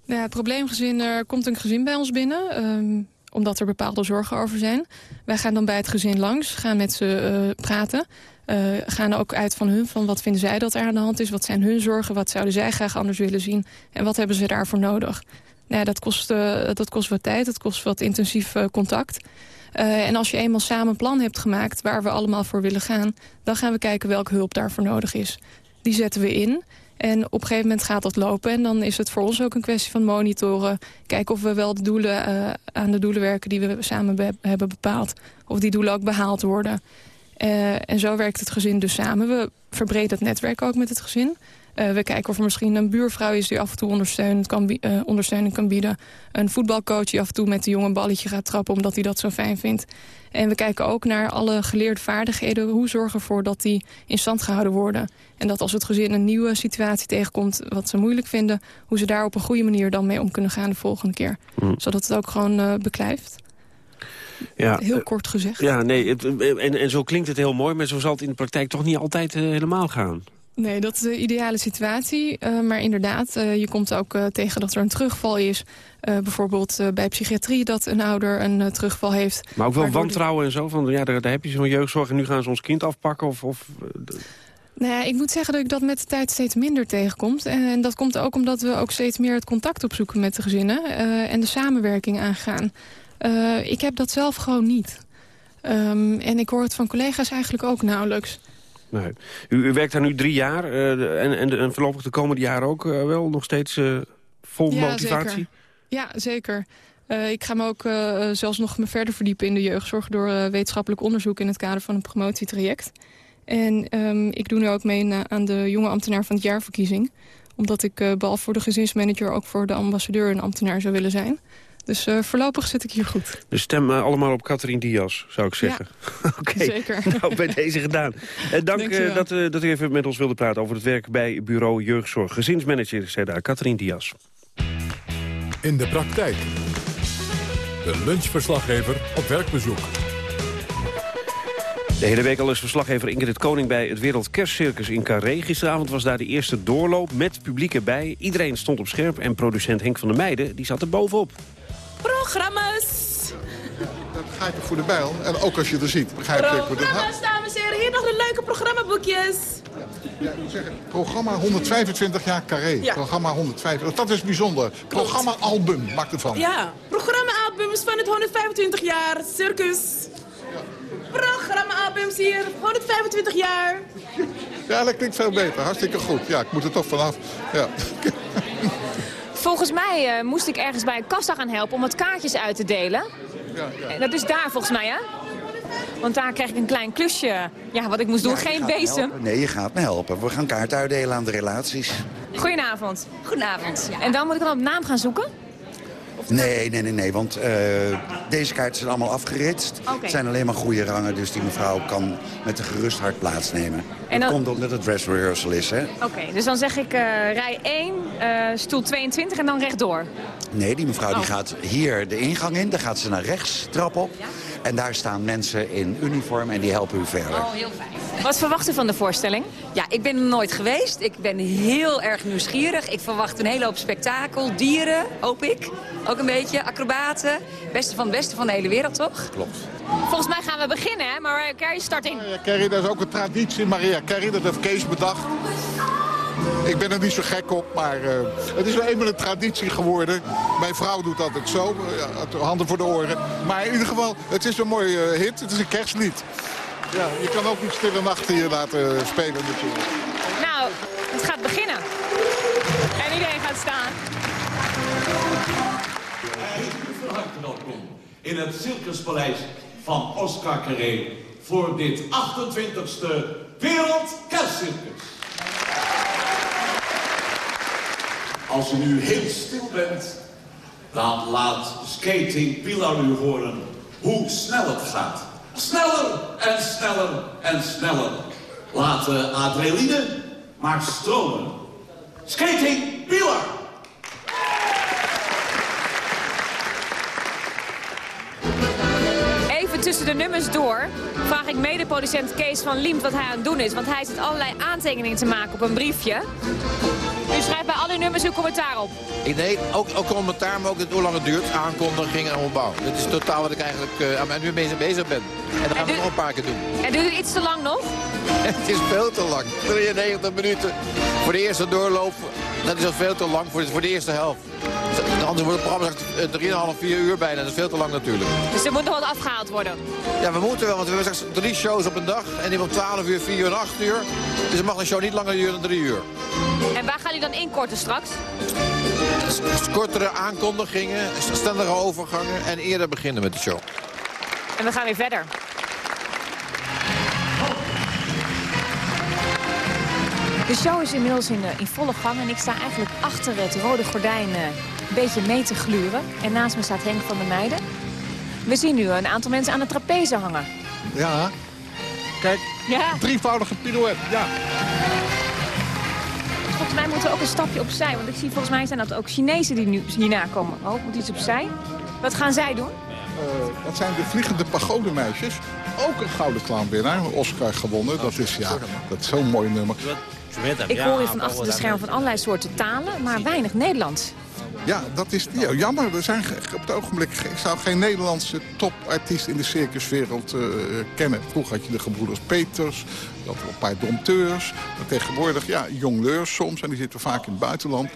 Nou ja, het probleemgezin, er komt een gezin bij ons binnen... ehm, omdat er bepaalde zorgen over zijn. Wij gaan dan bij het gezin langs, gaan met ze praten... eh, gaan ook uit van hun, van wat vinden zij dat er aan de hand is... wat zijn hun zorgen, wat zouden zij graag anders willen zien... en wat hebben ze daarvoor nodig. Nou ja, dat, kost, eh, dat kost wat tijd, dat kost wat intensief eh, contact... En als je eenmaal samen een plan hebt gemaakt waar we allemaal voor willen gaan... dan gaan we kijken welke hulp daarvoor nodig is. Die zetten we in en op een gegeven moment gaat dat lopen. En dan is het voor ons ook een kwestie van monitoren. Kijken of we wel de doelen, aan de doelen werken die we samen be- hebben bepaald. Of die doelen ook behaald worden. Eh, en zo werkt het gezin dus samen. We verbreden het netwerk ook met het gezin. Eh, we kijken of er misschien een buurvrouw is die af en toe ondersteuning kan, eh, ondersteuning kan bieden. Een voetbalcoach die af en toe met de jongen een balletje gaat trappen... omdat hij dat zo fijn vindt. En we kijken ook naar alle geleerde vaardigheden. Hoe zorgen we ervoor dat die in stand gehouden worden? En dat als het gezin een nieuwe situatie tegenkomt wat ze moeilijk vinden... hoe ze daar op een goede manier dan mee om kunnen gaan de volgende keer. Zodat het ook gewoon beklijft. Ja, Heel eh, kort gezegd. Ja, nee, het, eh, en, en zo klinkt het heel mooi, maar zo zal het in de praktijk toch niet altijd eh, helemaal gaan. Nee, dat is de ideale situatie. Maar inderdaad, je komt ook tegen dat er een terugval is. Bijvoorbeeld bij psychiatrie dat een ouder een terugval heeft. Maar ook wel wantrouwen en zo, van ja, daar, daar heb je zo'n jeugdzorg en nu gaan ze ons kind afpakken. Of, of, Nou ja, ik moet zeggen dat ik dat met de tijd steeds minder tegenkomt. En, en dat komt ook omdat we ook steeds meer het contact opzoeken met de gezinnen. en de samenwerking aangaan. Eh, ik heb dat zelf gewoon niet. Ehm, en ik hoor het van collega's eigenlijk ook nauwelijks. nee. u, u werkt daar nu drie jaar eh, en, en, en voorlopig de komende jaren ook eh, wel nog steeds vol Ja, motivatie? zeker. Ja, zeker. Ik ga me ook zelfs nog me verder verdiepen in de jeugdzorg... door wetenschappelijk onderzoek in het kader van een promotietraject. En ehm, ik doe nu ook mee na- aan de jonge ambtenaar van het jaarverkiezing. Omdat ik eh, behalve voor de gezinsmanager... ook voor de ambassadeur een ambtenaar zou willen zijn. Dus eh, voorlopig zit ik hier goed. Dus stem eh, allemaal op Catherine Diaz, zou ik zeggen. <laughs> Oké, Zeker. <laughs> nou, bij deze gedaan. Eh, dank eh, dat, eh, dat u even met ons wilde praten over het werk bij Bureau Jeugdzorg. Gezinsmanager, zei daar, Catherine Diaz. In de praktijk. De lunchverslaggever op werkbezoek. De hele week al is verslaggever Ingrid Koning bij het Wereld Kerstcircus in Carré. Gisteravond was daar de eerste doorloop met publiek erbij. Iedereen stond op scherp en producent Henk van der Meijden die zat er bovenop. Programma's. Dat begrijp ik voor de bijl. En ook als je er ziet, begrijp ik. hoe dat Programma's, dames en heren. Hier nog de leuke programmaboekjes. Ja, ik moet zeggen, programma 125 jaar Carré. Ja. Programma 125, dat is bijzonder. Programma-album, maak ervan. Ja, programma-albums van het 125 jaar circus. Programma-albums hier, 125 jaar. Ja, dat klinkt veel beter. Hartstikke goed. Ja, ik moet er toch vanaf. Ja. <laughs> Volgens mij eh, moest ik ergens bij een kassa gaan helpen om wat kaartjes uit te delen. En Dat is daar volgens mij, hè? Want daar krijg ik een klein klusje. Ja, wat ik moest doen. Ja, Geen bezem. Nee, je gaat me helpen. We gaan kaart uitdelen aan de relaties. Goedenavond. Goedenavond. En dan moet ik dan op naam gaan zoeken? Nee, nee, nee, nee, want eh, deze kaarten zijn allemaal afgeritst. Oké. Het zijn alleen maar goede rangen, dus die mevrouw kan met een gerust hart plaatsnemen. En dat dan- komt omdat het dress rehearsal is, hè? Oké, dus dan zeg ik eh, rij 1, eh, stoel 22 en dan rechtdoor. Nee, die mevrouw die Oh. gaat hier de ingang in, dan gaat ze naar rechts, trap op. En daar staan mensen in uniform en die helpen u verder. Oh, heel fijn. Wat verwacht u van de voorstelling? Ja, ik ben er nooit geweest. Ik ben heel erg nieuwsgierig. Ik verwacht een hele hoop spektakel. Dieren, hoop ik. Ook een beetje. Acrobaten. Beste van het beste van de hele wereld, toch? Klopt. Volgens mij gaan we beginnen, hè? Maar Carrie start in. Maria Carey, dat is ook een traditie. Maria Carey, dat heeft Kees bedacht. Ik ben er niet zo gek op, maar eh, het is wel eenmaal een traditie geworden. Mijn vrouw doet altijd zo, eh, ja, handen voor de oren. Maar in ieder geval, het is een mooie eh, hit. Het is een kerstlied. Ja, je kan ook niet Stille Nacht hier laten spelen natuurlijk. In het Circuspaleis van Oscar Carré voor dit 28e Wereld Kerstcircus. Als u nu heel stil bent, dan laat Skating Pilar u horen hoe snel het gaat. Sneller en sneller en sneller. Laat de adrenaline maar stromen. Skating Pilar! Tussen de nummers door vraag ik medeproducent Kees van Liemt wat hij aan het doen is. Want hij zit allerlei aantekeningen te maken op een briefje. U schrijft bij al uw nummers uw commentaar op. Ik, nee, ook, ook commentaar, maar ook het hoe lang het duurt. Aankondiging en opbouw. Dit is totaal wat ik eigenlijk uh, aan nu mee bezig ben. En dat gaan we nog een paar keer doen. En doet u iets te lang nog? <laughs> het is veel te lang. 93 minuten voor de eerste doorloop. Dat is al veel te lang voor de, voor de eerste helft. Anders wordt het programma 3,5, 4 uur bijna. Dat is veel te lang natuurlijk. Dus er moet nog wat afgehaald worden? Ja, we moeten wel, want we hebben straks drie shows op een dag. En die van 12 uur, 4 uur en 8 uur. Dus er mag een show niet langer duren dan 3 uur. En waar gaan u dan inkorten straks? Kortere aankondigingen, snellere overgangen en eerder beginnen met de show. En we gaan weer verder. De show is inmiddels in, in volle gang en ik sta eigenlijk achter het rode gordijn uh, een beetje mee te gluren. En naast me staat Henk van der Meijden. We zien nu een aantal mensen aan de trapeze hangen. Ja, kijk, ja. drievoudige pirouette, ja. Volgens mij moeten we ook een stapje opzij, want ik zie volgens mij zijn dat ook Chinezen die nu hierna komen. Oh, moet iets opzij. Wat gaan zij doen? Uh, dat zijn de vliegende pagodemeisjes. Ook een gouden clownwinnaar, Oscar gewonnen. Dat is, ja, dat is zo'n mooi nummer. Ik hoor hier van achter de scherm van allerlei soorten talen, maar weinig Nederlands. Ja, dat is ja, jammer. Er zijn op het ogenblik ik zou geen Nederlandse topartiest in de circuswereld uh, kennen. Vroeger had je de gebroeders Peters, je had een paar dompteurs. Maar tegenwoordig, ja, jongleurs soms, en die zitten vaak in het buitenland.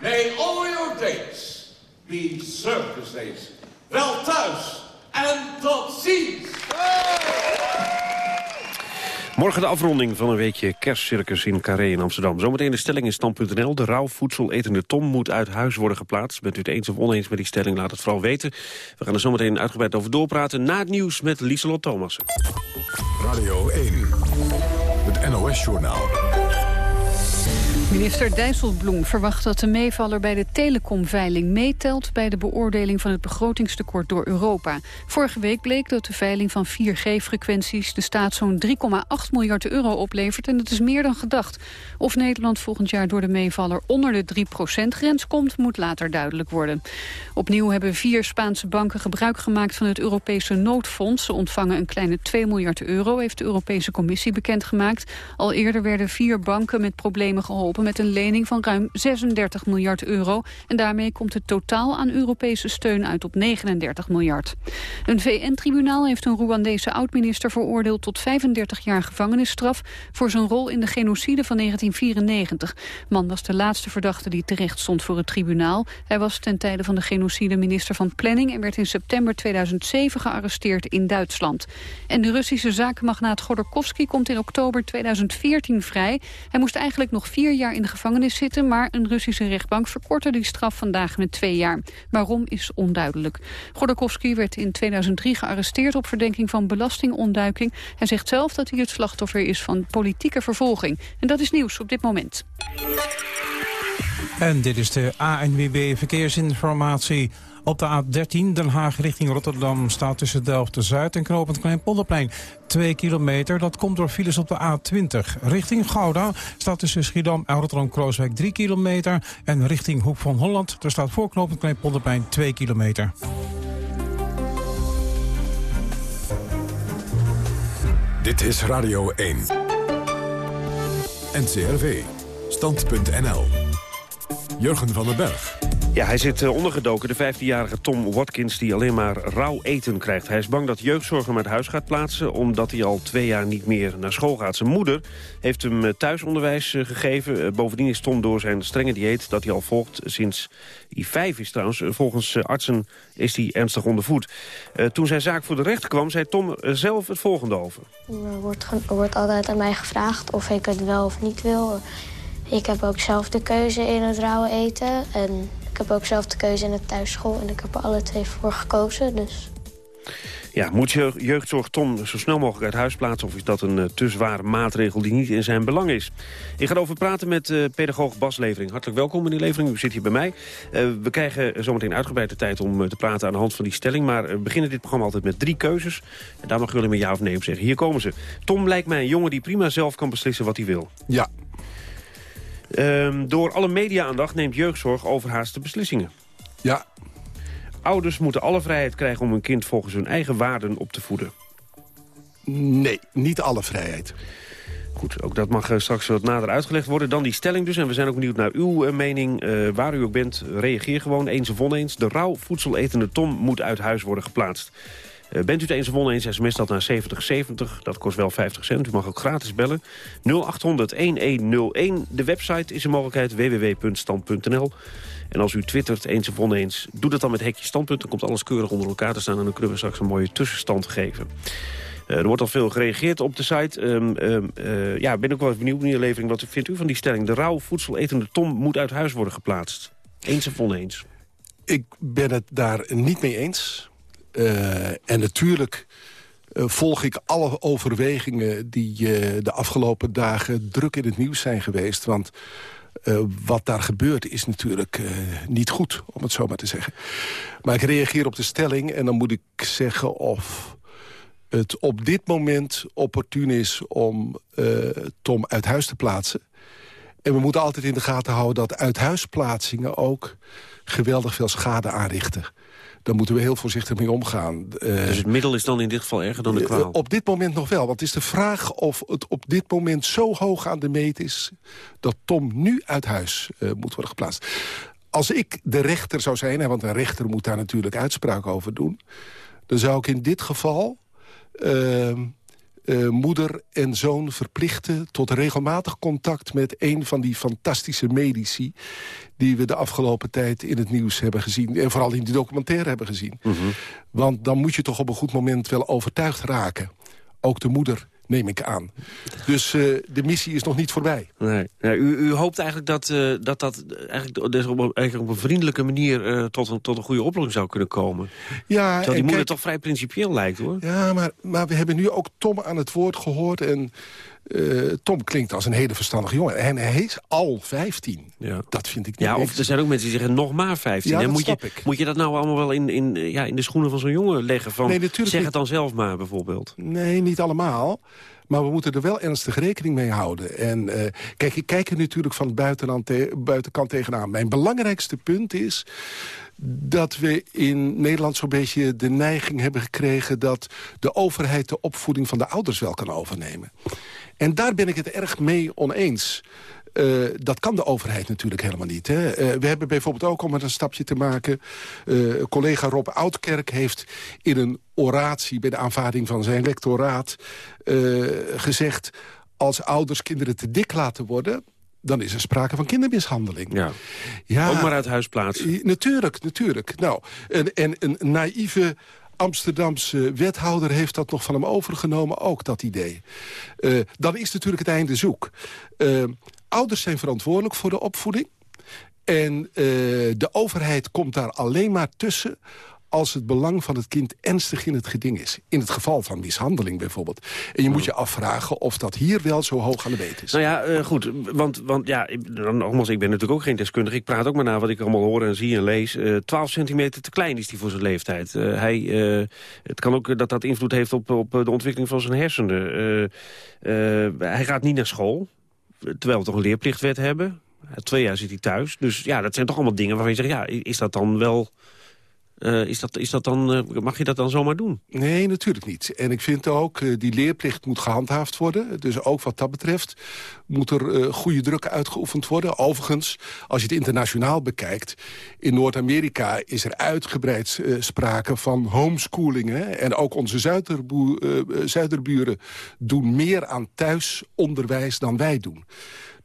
May all your days be circus days. Wel thuis en tot ziens! Morgen de afronding van een weekje kerstcircus in Carré in Amsterdam. Zometeen de stelling in stand.nl. De rauw voedseletende Tom moet uit huis worden geplaatst. Bent u het eens of oneens met die stelling, laat het vooral weten. We gaan er zometeen uitgebreid over doorpraten na het nieuws met Lieselot Thomassen. Radio 1, het NOS-journaal. Minister Dijsselbloem verwacht dat de meevaller bij de telecomveiling meetelt bij de beoordeling van het begrotingstekort door Europa. Vorige week bleek dat de veiling van 4G-frequenties de staat zo'n 3,8 miljard euro oplevert en dat is meer dan gedacht. Of Nederland volgend jaar door de meevaller onder de 3%-grens komt, moet later duidelijk worden. Opnieuw hebben vier Spaanse banken gebruik gemaakt van het Europese noodfonds. Ze ontvangen een kleine 2 miljard euro, heeft de Europese Commissie bekendgemaakt. Al eerder werden vier banken met problemen geholpen met een lening van ruim 36 miljard euro. En daarmee komt het totaal aan Europese steun uit op 39 miljard. Een VN-tribunaal heeft een Rwandese oud-minister veroordeeld tot 35 jaar gevangenisstraf voor zijn rol in de genocide van 1994. Man was de laatste verdachte die terecht stond voor het tribunaal. Hij was ten tijde van de genocide minister van Planning en werd in september 2007 gearresteerd in Duitsland. En de Russische zakenmagnaat Godorkovsky komt in oktober 2014 vrij. Hij moest eigenlijk nog vier jaar in de gevangenis zitten... maar een Russische rechtbank verkortte die straf vandaag met twee jaar. Waarom is onduidelijk. Godorkovsky werd in 2003 gearresteerd op verdenking van belastingontduiking. Hij zegt zelf dat hij het slachtoffer is van politieke vervolging. En dat is nieuws op dit moment. En dit is de ANWB Verkeersinformatie. Op de A13 Den Haag richting Rotterdam staat tussen Delft-Zuid en Knopend Kleinpolderplein 2 kilometer. Dat komt door files op de A20. Richting Gouda staat tussen Schiedam en Rotterdam-Krooswijk 3 kilometer. En richting Hoek van Holland, daar staat voor Knopend Kleinpolderplein 2 kilometer. Dit is Radio 1. NCRV. Stand.nl. Jurgen van den Berg. Ja, hij zit uh, ondergedoken, de 15-jarige Tom Watkins... die alleen maar rauw eten krijgt. Hij is bang dat jeugdzorg hem uit huis gaat plaatsen... omdat hij al twee jaar niet meer naar school gaat. Zijn moeder heeft hem uh, thuisonderwijs uh, gegeven. bovendien is Tom door zijn strenge dieet dat hij al volgt... sinds hij vijf is trouwens. volgens artsen is hij ernstig ondervoed. toen zijn zaak voor de rechter kwam, zei Tom zelf het volgende over. Er wordt, er wordt altijd aan mij gevraagd of ik het wel of niet wil... Ik heb ook zelf de keuze in het rauwe eten. En ik heb ook zelf de keuze in het thuisschool. En ik heb er alle twee voor gekozen, dus... Ja, moet je jeugdzorg Tom zo snel mogelijk uit huis plaatsen... of is dat een uh, te zware maatregel die niet in zijn belang is? Ik ga erover praten met uh, pedagoog Bas Levering. Hartelijk welkom meneer Levering, u zit hier bij mij. Uh, we krijgen zometeen uitgebreide tijd om te praten aan de hand van die stelling... maar we beginnen dit programma altijd met drie keuzes. En daar mag jullie met ja of nee op zeggen. Hier komen ze. Tom lijkt mij een jongen die prima zelf kan beslissen wat hij wil. Ja. Um, door alle media-aandacht neemt jeugdzorg overhaaste beslissingen. Ja. Ouders moeten alle vrijheid krijgen om hun kind volgens hun eigen waarden op te voeden. Nee, niet alle vrijheid. Goed, ook dat mag eh, straks wat nader uitgelegd worden. Dan die stelling dus. En we zijn ook benieuwd naar uw eh, mening. Eh, waar u ook bent, reageer gewoon eens of oneens. De rauw voedseletende tom moet uit huis worden geplaatst. Bent u het eens of oneens, sms dat naar 7070. Dat kost wel 50 cent. U mag ook gratis bellen. 0800-1101. De website is een mogelijkheid www.stand.nl. En als u twittert eens of oneens, doe dat dan met hekje standpunt. Dan komt alles keurig onder elkaar te staan... en dan kunnen we straks een mooie tussenstand geven. Uh, er wordt al veel gereageerd op de site. Um, um, ja, ben ook wel eens benieuwd, meneer Levering. Wat vindt u van die stelling? De rauw voedseletende tom moet uit huis worden geplaatst. Eens of oneens? Ik ben het daar niet mee eens. Uh, en natuurlijk volg ik alle overwegingen... die de afgelopen dagen druk in het nieuws zijn geweest. Want wat daar gebeurt is natuurlijk niet goed, om het zo maar te zeggen. Maar ik reageer op de stelling en dan moet ik zeggen of het op dit moment opportun is om Tom uit huis te plaatsen. En we moeten altijd in de gaten houden dat uithuisplaatsingen ook geweldig veel schade aanrichten. Daar moeten we heel voorzichtig mee omgaan. dus het middel is dan in dit geval erger dan de kwaal? op dit moment nog wel. Want het is de vraag of het op dit moment zo hoog aan de meet is... dat Tom nu uit huis uh, moet worden geplaatst. Als ik de rechter zou zijn, want een rechter moet daar natuurlijk uitspraak over doen... dan zou ik in dit geval uh, uh, moeder en zoon verplichten tot regelmatig contact met een van die fantastische medici die we de afgelopen tijd in het nieuws hebben gezien. En vooral in die documentaire hebben gezien. Mm -hmm. Want dan moet je toch op een goed moment wel overtuigd raken. Ook de moeder neem ik aan. Dus uh, de missie is nog niet voorbij. Nee. Ja, u, u, hoopt eigenlijk dat uh, dat, dat eigenlijk, dus op, eigenlijk op een vriendelijke manier... Uh, tot, een, tot een goede oplossing zou kunnen komen. Ja, Terwijl die moeder toch vrij principieel lijkt, hoor. Ja, maar, maar we hebben nu ook Tom aan het woord gehoord... en uh, Tom klinkt als een hele verstandige jongen. En hij is al 15. Ja. Dat vind ik niet Ja, of er zijn ook mensen die zeggen nog maar 15. Ja, Moet, je, ik. moet je dat nou allemaal wel in, in, ja, in de schoenen van zo'n jongen leggen? Van, Nee, natuurlijk zeg niet. het dan zelf maar, bijvoorbeeld. Nee, niet allemaal. Maar we moeten er wel ernstig rekening mee houden. En uh, kijk, ik kijk er natuurlijk van buitenland te buitenkant tegenaan. Mijn belangrijkste punt is dat we in Nederland zo'n beetje de neiging hebben gekregen... dat de overheid de opvoeding van de ouders wel kan overnemen. En daar ben ik het erg mee oneens. Uh, dat kan de overheid natuurlijk helemaal niet. Hè? Uh, we hebben bijvoorbeeld ook, om er een stapje te maken... Uh, collega Rob Oudkerk heeft in een oratie... bij de aanvaarding van zijn lectoraat gezegd... als ouders kinderen te dik laten worden dan is er sprake van kindermishandeling. Ja. Ja, Ook maar uit huis plaatsen. Natuurlijk, natuurlijk. Nou, en, en een naïeve Amsterdamse wethouder heeft dat nog van hem overgenomen, ook dat idee. Uh, dan is natuurlijk het einde zoek. Uh, ouders zijn verantwoordelijk voor de opvoeding. En uh, de overheid komt daar alleen maar tussen als het belang van het kind ernstig in het geding is. In het geval van mishandeling bijvoorbeeld. En je moet je afvragen of dat hier wel zo hoog aan de meet is. Nou ja, uh, goed, want, want ja, nogmaals, ik ben natuurlijk ook geen deskundige. Ik praat ook maar naar wat ik allemaal hoor en zie en lees. Uh, 12 centimeter te klein is hij voor zijn leeftijd. Uh, hij, het kan ook dat dat invloed heeft op, op de ontwikkeling van zijn hersenen. hij gaat niet naar school, terwijl we toch een leerplichtwet hebben. Twee jaar zit hij thuis. Dus ja, dat zijn toch allemaal dingen waarvan je zegt... ja, is dat dan wel... Uh, is dat, is dat dan, uh, mag je dat dan zomaar doen? Nee, natuurlijk niet. En ik vind ook, uh, die leerplicht moet gehandhaafd worden. Dus ook wat dat betreft moet er goede druk uitgeoefend worden. Overigens, als je het internationaal bekijkt... in Noord-Amerika is er uitgebreid sprake van homeschooling. En ook onze zuiderburen doen meer aan thuisonderwijs dan wij doen.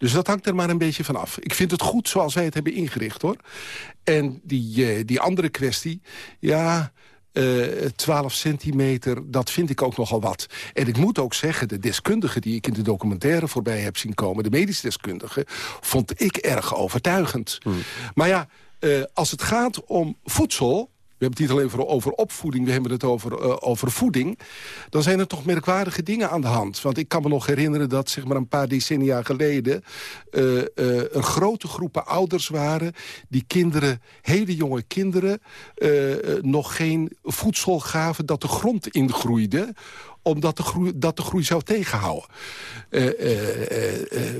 Dus dat hangt er maar een beetje van af. Ik vind het goed zoals wij het hebben ingericht, hoor. En die, uh, die andere kwestie, ja... Uh, 12 centimeter, dat vind ik ook nogal wat. En ik moet ook zeggen, de deskundige die ik in de documentaire voorbij heb zien komen... de medisch deskundige, vond ik erg overtuigend. Hmm. Maar ja, uh, als het gaat om voedsel... We hebben het niet alleen over opvoeding, we hebben het over, uh, over voeding. Dan zijn er toch merkwaardige dingen aan de hand. Want ik kan me nog herinneren dat zeg maar, een paar decennia geleden... Uh, uh, er grote groepen ouders waren die kinderen, hele jonge kinderen... nog geen voedsel gaven dat de grond ingroeide omdat de groei, dat de groei zou tegenhouden. Uh, uh,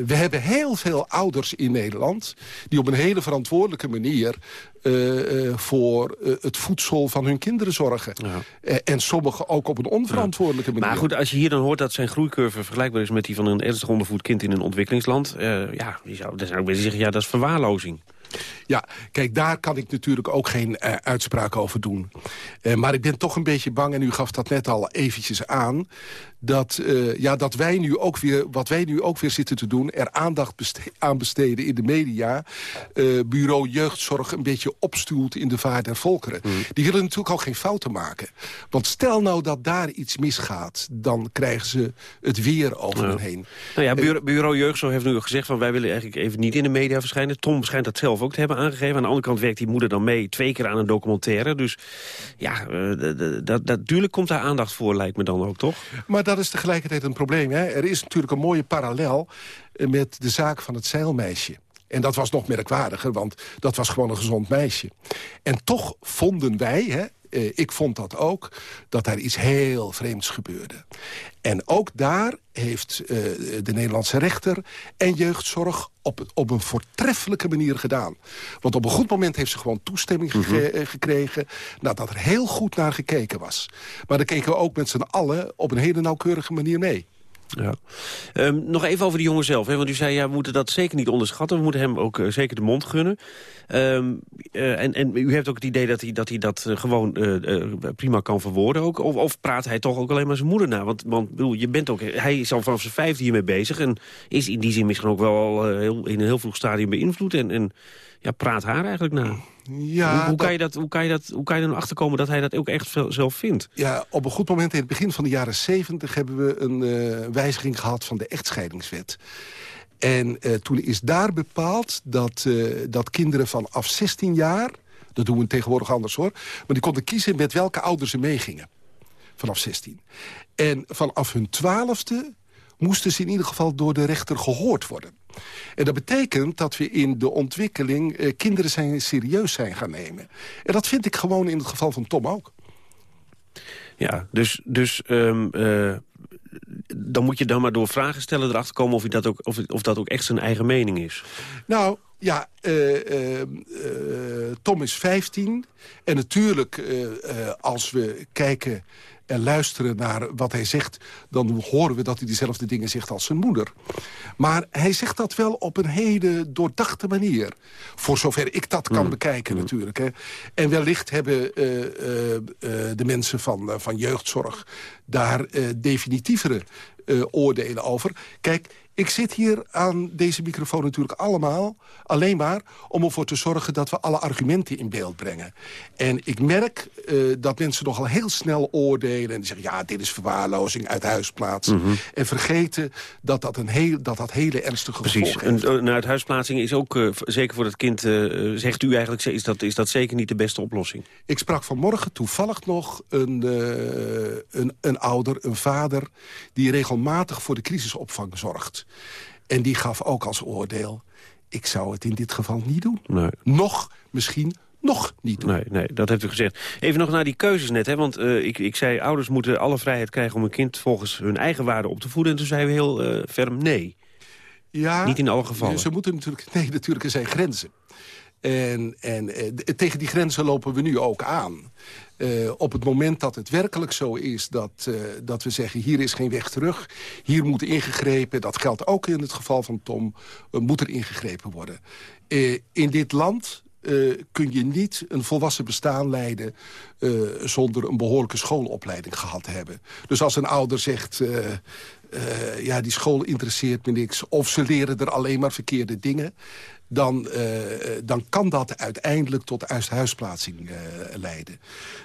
we hebben heel veel ouders in Nederland... die op een hele verantwoordelijke manier... voor het voedsel van hun kinderen zorgen. Ja. en sommigen ook op een onverantwoordelijke manier. Maar goed, als je hier dan hoort dat zijn groeicurve vergelijkbaar is... met die van een ernstig ondervoed kind in een ontwikkelingsland... ja, zou, dan zou ik zeggen, ja, dat is verwaarlozing. Ja, kijk, daar kan ik natuurlijk ook geen uh, uitspraak over doen. Uh, maar ik ben toch een beetje bang, en u gaf dat net al eventjes aan dat, uh, ja, dat wij nu ook weer, wat wij nu ook weer zitten te doen... er aandacht beste aan besteden in de media... Uh, bureau jeugdzorg een beetje opstuwt in de vaart der volkeren. Mm. Die willen natuurlijk ook geen fouten maken. Want stel nou dat daar iets misgaat... dan krijgen ze het weer over ja. heen. Nou ja, bureau, bureau jeugdzorg heeft nu gezegd... van wij willen eigenlijk even niet in de media verschijnen. Tom schijnt dat zelf ook te hebben aangegeven. Aan de andere kant werkt die moeder dan mee twee keer aan een documentaire. Dus ja, uh, dat, natuurlijk komt daar aandacht voor, lijkt me dan ook, toch? Maar dat is tegelijkertijd een probleem. Hè? Er is natuurlijk een mooie parallel eh, met de zaak van het zeilmeisje. En dat was nog merkwaardiger, want dat was gewoon een gezond meisje. En toch vonden wij, hè, eh, ik vond dat ook, dat daar iets heel vreemds gebeurde. En ook daar heeft uh, de Nederlandse rechter en jeugdzorg op, op een voortreffelijke manier gedaan. Want op een goed moment heeft ze gewoon toestemming Mhm. ge uh, gekregen... nadat er heel goed naar gekeken was. Maar dan keken we ook met z'n allen op een hele nauwkeurige manier mee. Ja. Um, nog even over die jongen zelf. Hè? Want u zei, ja, we moeten dat zeker niet onderschatten. We moeten hem ook uh, zeker de mond gunnen. Um, uh, en, en u heeft ook het idee dat hij dat, hij dat uh, gewoon prima kan verwoorden. Ook. Of, of praat hij toch ook alleen maar zijn moeder na? Want, want je bent ook, hij is al vanaf zijn vijfde hiermee bezig. En is in die zin misschien ook wel al heel, in een heel vroeg stadium beïnvloed. En, en ja, praat haar eigenlijk na. Ja, hoe, hoe, kan je dat, hoe, kan je dat, hoe kan je er nou achterkomen dat hij dat ook echt zelf vindt? Ja, op een goed moment in het begin van de jaren 70 hebben we een uh, wijziging gehad van de echtscheidingswet. En uh, toen is daar bepaald dat, uh, dat kinderen vanaf 16 jaar... dat doen we tegenwoordig anders hoor... maar die konden kiezen met welke ouders ze meegingen. Vanaf 16. En vanaf hun twaalfde moesten ze in ieder geval door de rechter gehoord worden. En dat betekent dat we in de ontwikkeling eh, kinderen zijn, serieus zijn gaan nemen. En dat vind ik gewoon in het geval van Tom ook. Ja, dus, dus um, uh, dan moet je dan maar door vragen stellen erachter komen... of, dat, ook, of, of dat ook echt zijn eigen mening is. Nou, ja, uh, uh, Tom is 15. En natuurlijk, als we kijken en luisteren naar wat hij zegt... dan horen we dat hij dezelfde dingen zegt als zijn moeder. Maar hij zegt dat wel op een hele doordachte manier. Voor zover ik dat kan mm. bekijken mm. natuurlijk. Hè. En wellicht hebben uh, uh, uh, de mensen van, van jeugdzorg... daar definitievere oordelen over. Kijk, ik zit hier aan deze microfoon natuurlijk allemaal... alleen maar om ervoor te zorgen dat we alle argumenten in beeld brengen. En ik merk uh, dat mensen nogal heel snel oordelen... en die zeggen, ja, dit is verwaarlozing, uit huis plaatsen. Mhm. Mm -hmm. En vergeten dat dat, een heel, dat, dat hele ernstige Precies. gevolgen heeft. Een, een uithuisplaatsing is ook, uh, zeker voor het kind... Uh, zegt u eigenlijk, is dat, is dat zeker niet de beste oplossing? Ik sprak vanmorgen toevallig nog een, een, een ouder, een vader... die regelmatig voor de crisisopvang zorgt. En die gaf ook als oordeel... ik zou het in dit geval niet doen. Nee. Nog, misschien nog niet doen. Nee, nee, dat heeft u gezegd. Even nog naar die keuzes net. Hè? Want uh, ik, ik zei, ouders moeten alle vrijheid krijgen... om een kind volgens hun eigen waarden op te voeden. En toen zeiden we heel uh, ferm nee. Ja, niet in alle gevallen. Ze moeten natuurlijk... Nee, natuurlijk, er zijn grenzen. En, en uh, tegen die grenzen lopen we nu ook aan. Uh, op het moment dat het werkelijk zo is dat, uh, dat we zeggen... hier is geen weg terug, hier moet ingegrepen... dat geldt ook in het geval van Tom, uh, moet er ingegrepen worden. in dit land kun je niet een volwassen bestaan leiden... zonder een behoorlijke schoolopleiding gehad te hebben. Dus als een ouder zegt... Ja, die school interesseert me niks. Of ze leren er alleen maar verkeerde dingen. Dan, uh, dan kan dat uiteindelijk tot huisplaatsing uh, leiden.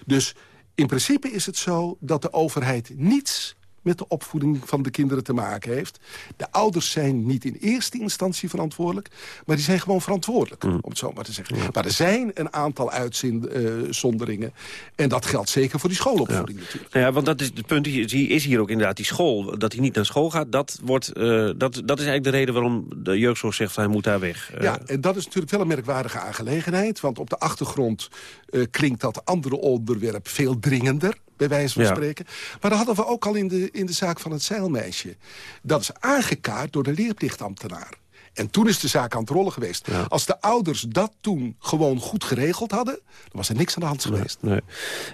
Dus in principe is het zo dat de overheid niets met de opvoeding van de kinderen te maken heeft. De ouders zijn niet in eerste instantie verantwoordelijk... maar die zijn gewoon verantwoordelijk, mm. om het zo maar te zeggen. Ja. Maar er zijn een aantal uitzonderingen... en dat geldt zeker voor die schoolopvoeding ja. natuurlijk. Nou ja, want dat is het punt die is hier ook inderdaad, die school. Dat hij niet naar school gaat, dat, wordt, uh, dat, dat is eigenlijk de reden... waarom de jeugdzorg zegt, van, hij moet daar weg. Uh, ja, en dat is natuurlijk wel een merkwaardige aangelegenheid... want op de achtergrond uh, klinkt dat andere onderwerp veel dringender... bij wijze van Ja. spreken. Maar dat hadden we ook al in de, in de zaak van het zeilmeisje. Dat is aangekaart door de leerplichtambtenaar. En toen is de zaak aan het rollen geweest. Als de ouders dat toen gewoon goed geregeld hadden... dan was er niks aan de hand geweest. Nee.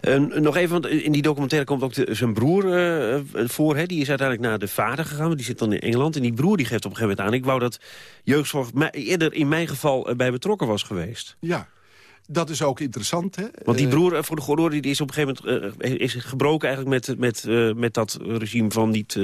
Eh, nog even, want in die documentaire komt ook de- zijn broer eh, voor. Hè? Die is uiteindelijk naar de vader gegaan, want die zit dan in Engeland. En die broer die geeft op een gegeven moment aan... ik wou dat jeugdzorg mij- eerder in mijn geval eh, bij betrokken was geweest. Ja, dat is ook interessant. Hè? Want die Eh, broer eh, voor de gehoorde die is op een gegeven moment eh, is gebroken eigenlijk met, met, met dat regime van niet,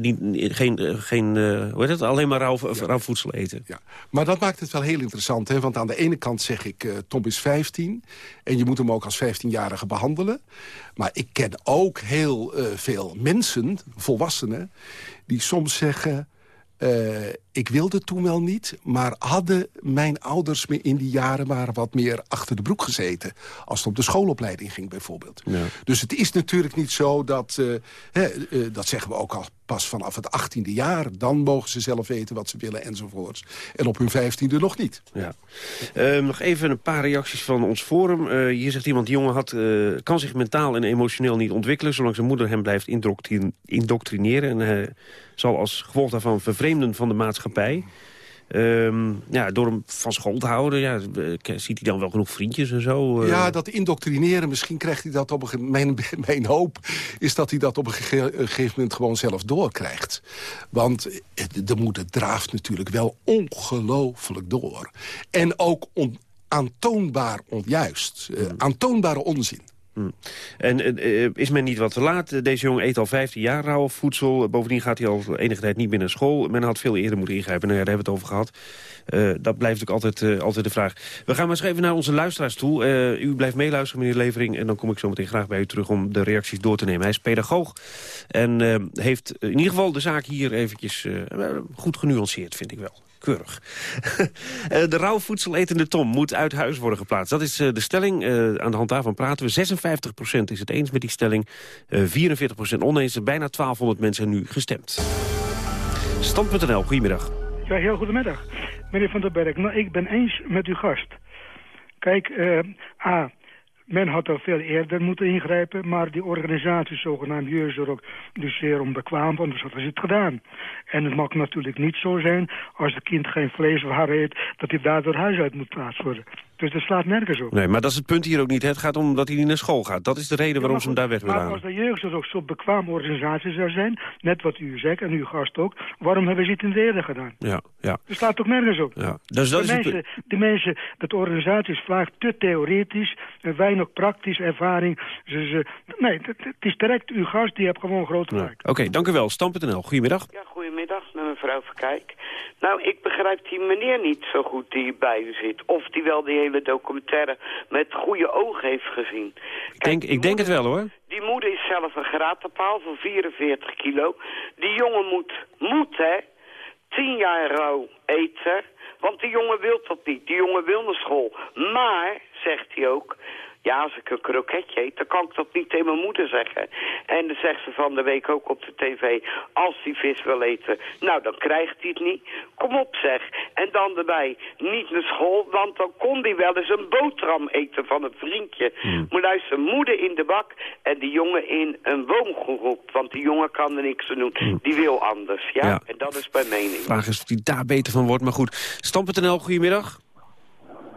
niet geen, geen hoe heet het, alleen maar rauw, rauw voedsel eten. Ja. Maar dat maakt het wel heel interessant. Hè? Want aan de ene kant zeg ik, Tom is 15... en je moet hem ook als 15-jarige behandelen. Maar ik ken ook heel veel mensen, volwassenen... die soms zeggen... ik wilde toen wel niet, maar hadden mijn ouders me in die jaren maar wat meer achter de broek gezeten. Als het om de schoolopleiding ging bijvoorbeeld. Dus het is natuurlijk niet zo dat, eh, hè, eh, dat zeggen we ook al pas vanaf het 18e jaar. Dan mogen ze zelf weten wat ze willen enzovoorts. En op hun 15e nog niet. Ja. Eh, nog even een paar reacties van ons forum. Eh, hier zegt iemand, die jongen had, kan zich mentaal en emotioneel niet ontwikkelen... zolang zijn moeder hem blijft indoctrin- indoctrineren. En hij zal als gevolg daarvan vervreemden van de maatschappij. Ehm, ja, door hem van school te houden, ja, eh, ziet hij dan wel genoeg vriendjes en zo? eh? Ja, dat indoctrineren, misschien krijgt hij dat op een... ge- Mijn, <laughs> mijn hoop is dat hij dat op een een gegeven moment gewoon zelf doorkrijgt. Want eh, de moeder draaft natuurlijk wel ongelooflijk door. En ook on- aantoonbaar onjuist. eh, aantoonbare onzin. Hm. En eh, eh, is men niet wat te laat? Eh, Deze jongen eet al 15 jaar rauw voedsel. Bovendien gaat hij al enige tijd niet meer naar school. Men had veel eerder moeten ingrijpen. Nou daar hebben we het over gehad. Eh, dat blijft ook altijd, altijd de vraag. We gaan maar eens even naar onze luisteraars toe. U blijft meeluisteren, meneer Levering. En dan kom ik zo meteen graag bij u terug om de reacties door te nemen. Hij is pedagoog. En heeft in ieder geval de zaak hier eventjes goed genuanceerd, vind ik wel. Keurig. <laughs> Eh, de rauw voedseletende Tom moet uit huis worden geplaatst. Dat is eh, de stelling. Eh, aan de hand daarvan praten we. 56% is het eens met die stelling. Eh 44% oneens. Bijna 1200 mensen nu gestemd. Stand.nl, goedemiddag. Ja, heel goedemiddag. Meneer Van der Berg, nou, ik ben eens met uw gast. Kijk, A, men had al veel eerder moeten ingrijpen... maar die organisatie, zogenaamd jeugdzorg, dus zeer onbekwaam... anders hadden ze het gedaan. En het mag natuurlijk niet zo zijn, als het kind geen vleeswaren eet... dat hij daardoor huis uit moet plaatsen worden. Dus dat slaat nergens op. Nee, maar dat is het punt hier ook niet. Het gaat om dat hij niet naar school gaat. Dat is de reden waarom ze hem daar weg willen Maar halen. als de jeugdzorg zo'n bekwaam organisatie zou zijn... net wat u zegt en uw gast ook... waarom hebben ze het in het eerder gedaan? Ja, ja. Dat slaat toch nergens op? ja. Dus dat de, is het mensen, de mensen, dat organisatie is vaak te theoretisch, en weinig praktische ervaring. Ze, ze, nee, het, het is direct uw gast, die hebt gewoon groot gelijk. Oké, dank u wel. Stam.nl, goedemiddag. Ja, goedemiddag, met mevrouw Verkijk. Nou, ik begrijp die meneer niet zo goed die bij u zit. Of die wel die hele documentaire met goede ogen heeft gezien. Ik denk, ik denk het wel, hoor. Die moeder is zelf een gratenpaal van 44 kilo. Die jongen moet, moet hè, 10 jaar rauw eten. Want die jongen wil dat niet. Die jongen wil naar school. Maar, zegt hij ook... Ja, als ik een kroketje eet, dan kan ik dat niet tegen mijn moeder zeggen. En dan zegt ze van de week ook op de tv... als hij vis wil eten, nou, dan krijgt hij het niet. Kom op, zeg. En dan erbij, niet naar school... want dan kon hij wel eens een boterham eten van een vriendje. Maar luister, moeder in de bak en die jongen in een woongroep. Want die jongen kan er niks aan doen. Die wil anders, ja? Ja. En dat is mijn mening. De vraag is of hij daar beter van wordt, maar goed. Stam.nl, goedemiddag.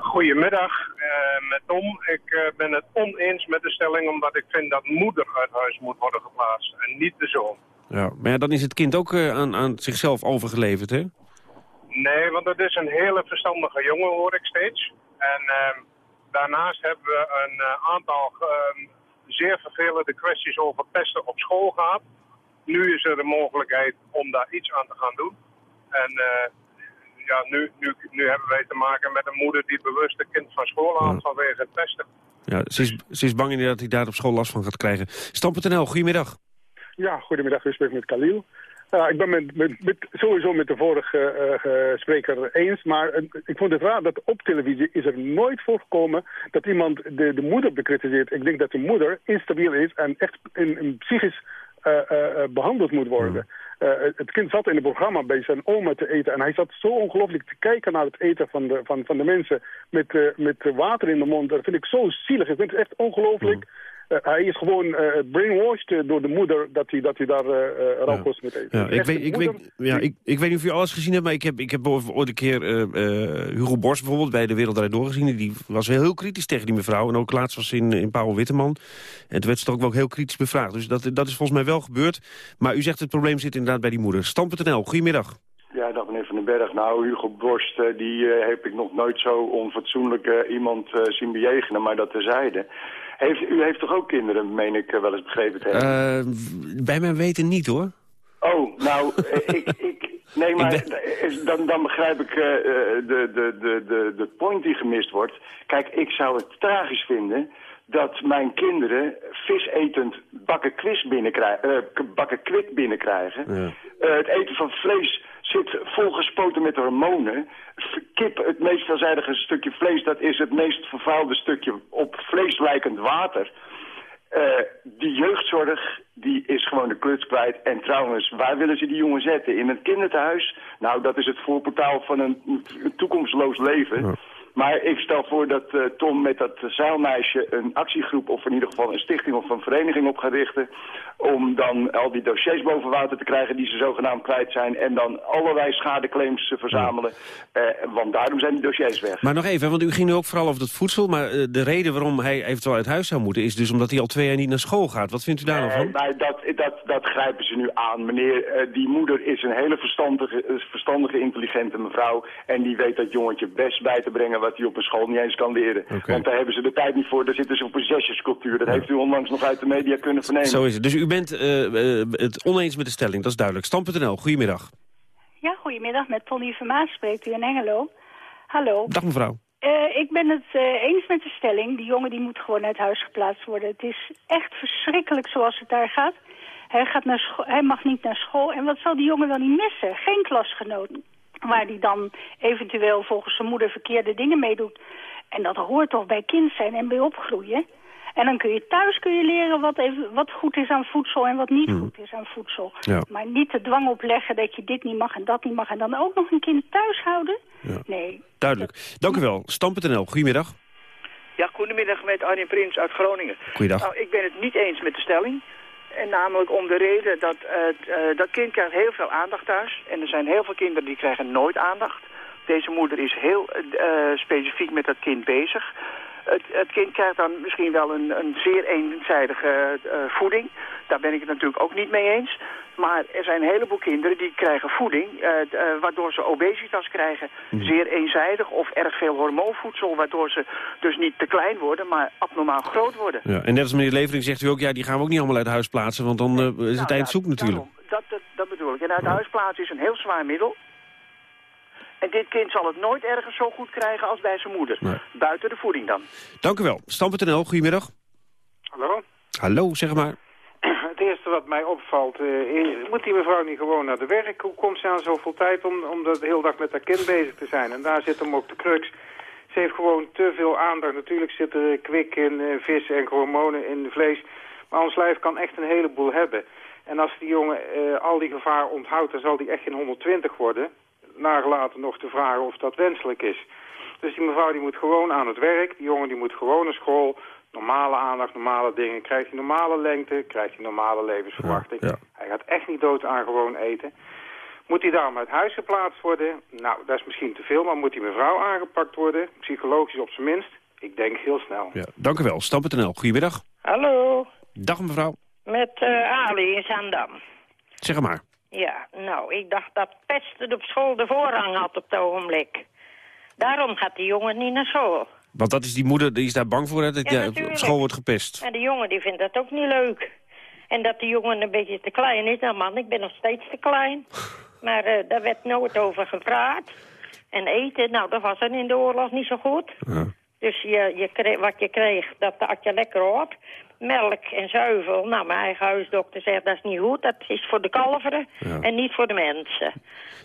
Goedemiddag, eh, met Tom. Ik eh, ben het oneens met de stelling omdat ik vind dat moeder uit huis moet worden geplaatst en niet de zoon. Ja, maar ja, dan is het kind ook eh, aan, aan zichzelf overgeleverd, hè? Nee, want het is een hele verstandige jongen hoor ik steeds. En ehm, daarnaast hebben we een aantal ehm, zeer vervelende kwesties over pesten op school gehad. Nu is er de mogelijkheid om daar iets aan te gaan doen. En ja, nu, nu, nu hebben wij te maken met een moeder die bewust een kind van school haalt vanwege het pesten. Ja, ze is, ze is bang inderdaad dat hij daar op school last van gaat krijgen. Stam.nl, goedemiddag. Ja, goedemiddag, u spreekt met Khalil. Ja, ik ben met, met, met- sowieso met de vorige eh, eh, spreker eens, maar eh, ik vond het raar dat op televisie is er nooit voorgekomen dat iemand de, de moeder bekritiseert. Ik denk dat de moeder instabiel is en echt in, in psychisch eh, eh, eh, behandeld moet worden. Eh, het kind zat in het programma bij zijn oma te eten en hij zat zo ongelooflijk te kijken naar het eten van de, van, van de mensen met, eh, met water in de mond. Dat vind ik zo zielig. Ik vind het echt ongelooflijk. eh, hij is gewoon eh, brainwashed eh, door de moeder dat hij, dat hij daar uh, rauwkost moet eten. Ja, ik, weet, ik, weet, ja, ik, ik weet niet of u alles gezien hebt, maar ik heb, ik heb ooit een keer Hugo Borst bijvoorbeeld bij De Wereld Draait Door gezien. Die was heel, heel kritisch tegen die mevrouw. En ook laatst was in, in Paul Witteman. En toen werd ze toch ook wel heel kritisch bevraagd. Dus dat, dat is volgens mij wel gebeurd. Maar u zegt het probleem zit inderdaad bij die moeder. Stam.nl, goedemiddag. Ja, dag meneer Van den Berg. Nou, Hugo Borst, die heb ik nog nooit zo onfatsoenlijk iemand zien bejegenen, maar dat terzijde. Heeft, u heeft toch ook kinderen, meen ik wel eens begrepen te hebben? bij mijn weten niet, hoor. Oh, nou, <laughs> ik, ik, nee, maar dan, dan begrijp ik uh, de, de, de, de, de point die gemist wordt. Kijk, ik zou het tragisch vinden dat mijn kinderen visetend bakken, binnenkrijgen, uh, bakken kwik binnenkrijgen. Ja. Uh, het eten van vlees zit volgespoten met hormonen. Kip, het meest veelzijdige stukje vlees, dat is het meest vervuilde stukje op vlees lijkend water. Uh, die jeugdzorg, die is gewoon de kluts kwijt. En trouwens, waar willen ze die jongen zetten? In een kinderthuis? Nou, dat is het voorportaal van een, een toekomstloos leven. Ja. Maar ik stel voor dat uh, Tom met dat zeilmeisje een actiegroep... of in ieder geval een stichting of een vereniging op gaat richten... om dan al die dossiers boven water te krijgen die ze zogenaamd kwijt zijn... en dan allerlei schadeclaims te verzamelen. Uh, want daarom zijn die dossiers weg. Maar nog even, want u ging nu ook vooral over het voedsel... maar uh, de reden waarom hij eventueel uit huis zou moeten... is dus omdat hij al twee jaar niet naar school gaat. Wat vindt u daar nou van? Maar dat, dat, dat grijpen ze nu aan. Meneer, die moeder is een hele verstandige, verstandige, intelligente mevrouw... en die weet dat jongetje best bij te brengen wat hij op een school niet eens kan leren. Okay. Want daar hebben ze de tijd niet voor. Daar zitten ze op een zesjescultuur. Dat ja. heeft u onlangs nog uit de media kunnen vernemen. Zo is het. Dus u bent uh, uh, het oneens met de stelling, dat is duidelijk. Stam.nl, goedemiddag. Ja, goedemiddag. Met Tony Vermaas spreekt u in Engelo. Hallo. Dag mevrouw. Uh, ik ben het uh, eens met de stelling. Die jongen die moet gewoon uit huis geplaatst worden. Het is echt verschrikkelijk zoals het daar gaat. Hij, gaat naar hij mag niet naar school. En wat zal die jongen dan niet missen? Geen klasgenoten waar die dan eventueel volgens zijn moeder verkeerde dingen meedoet. En dat hoort toch bij kind zijn en bij opgroeien. En dan kun je thuis kun je leren wat, even, wat goed is aan voedsel en wat niet Hmm. goed is aan voedsel. Ja. Maar niet de dwang opleggen dat je dit niet mag en dat niet mag. En dan ook nog een kind thuis houden? Ja. Nee. Duidelijk. Dank u wel. Stam.nl, goedemiddag. Ja, goedemiddag met Arjen Prins uit Groningen. Goeiedag. Nou, ik ben het niet eens met de stelling. En namelijk om de reden dat uh, dat kind krijgt heel veel aandacht thuis. En er zijn heel veel kinderen die krijgen nooit aandacht. Deze moeder is heel uh, specifiek met dat kind bezig. Het, het, kind krijgt dan misschien wel een, een zeer eenzijdige voeding. Daar ben ik het natuurlijk ook niet mee eens. Maar er zijn een heleboel kinderen die krijgen voeding, uh, uh, waardoor ze obesitas krijgen. Mhm. Zeer eenzijdig of erg veel hormoonvoedsel, waardoor ze dus niet te klein worden, maar abnormaal groot worden. Ja, en net als meneer Levering zegt u ook, ja, die gaan we ook niet allemaal uit huis plaatsen, want dan uh, is het nou, eind zoek natuurlijk. Dat, dat, dat bedoel ik. En uit huis plaatsen is een heel zwaar middel. En dit kind zal het nooit ergens zo goed krijgen als bij zijn moeder. Nee. Buiten de voeding dan. Dank u wel. Stam.nl, goedemiddag. Hallo? Hallo, zeg maar. Eerste wat mij opvalt, uh, moet die mevrouw niet gewoon naar de werk? Hoe komt ze aan zoveel tijd om, om de hele dag met haar kind bezig te zijn? En daar zit hem ook de crux. Ze heeft gewoon te veel aandacht. Natuurlijk zit er kwik in uh, vis en hormonen in vlees. Maar ons lijf kan echt een heleboel hebben. En als die jongen uh, al die gevaar onthoudt, dan zal die echt geen 120 worden. Nagelaten nog te vragen of dat wenselijk is. Dus die mevrouw die moet gewoon aan het werk. Die jongen die moet gewoon naar school. Normale aandacht, normale dingen. Krijgt hij normale lengte, krijgt hij normale levensverwachting. Ja, ja. Hij gaat echt niet dood aan gewoon eten. Moet hij daarom uit huis geplaatst worden? Nou, dat is misschien te veel, maar moet die mevrouw aangepakt worden? Psychologisch op zijn minst? Ik denk heel snel. Ja, dank u wel. Stam.nl, goedemiddag. Hallo, Dag mevrouw. met uh, Ali in Zandam. Zeg maar. Ja, nou, ik dacht dat pesten op school de voorrang had op het ogenblik. Daarom gaat die jongen niet naar school. Want dat is die moeder, die is daar bang voor, hè, dat Ja, ja, op school wordt gepest. En de jongen die vindt dat ook niet leuk. En dat die jongen een beetje te klein is. Nou man, ik ben nog steeds te klein. <laughs> Maar eh, daar werd nooit over gepraat. En eten, nou dat was er in de oorlog niet zo goed. Dus je, je kreeg, wat je kreeg, dat had je lekker op. Melk en zuivel. Nou, mijn eigen huisdokter zegt dat is niet goed. Dat is voor de kalveren Ja. en niet voor de mensen.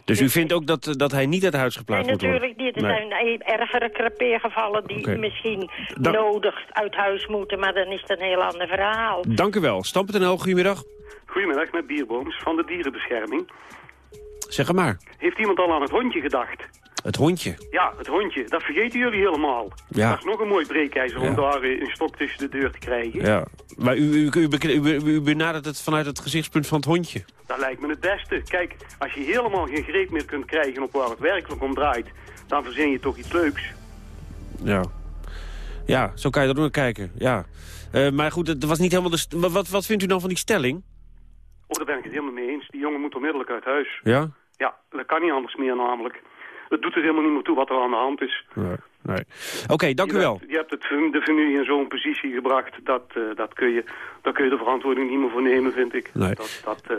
Dus u vindt ook dat, dat hij niet uit huis geplaatst moet worden? natuurlijk niet. Er Nee. zijn ergere crepeergevallen die misschien Da- nodig uit huis moeten. Maar dan is het een heel ander verhaal. Dank u wel. Stam.nl, goedemiddag. Goedemiddag, met Bierbooms van de dierenbescherming. Zeg maar. Heeft iemand al aan het hondje gedacht? Het hondje. Ja, het hondje. Dat vergeten jullie helemaal. Ja. Dat is nog een mooi breekijzer Ja. om daar eh, een stok tussen de deur te krijgen. Ja. Maar u, u, u, u, u benadert het vanuit het gezichtspunt van het hondje. Dat lijkt me het beste. Kijk, als je helemaal geen greep meer kunt krijgen op waar het werkelijk om draait, dan verzin je toch iets leuks. Ja. Ja, zo kan je er ook naar kijken. Ja. Eh, maar goed, het was niet helemaal de... wat, wat vindt u dan van die stelling? Oh, daar ben ik het helemaal mee eens. Die jongen moet onmiddellijk uit huis. Ja? Ja, dat kan niet anders meer namelijk. Het doet er helemaal niet meer toe wat er aan de hand is. Nee. nee. Oké, dank je u wel. Hebt, je hebt het, de familie in zo'n positie gebracht. Dat, eh, dat kun je, daar kun je de verantwoording niet meer voor nemen, vind ik. Nee. Dat, dat, eh,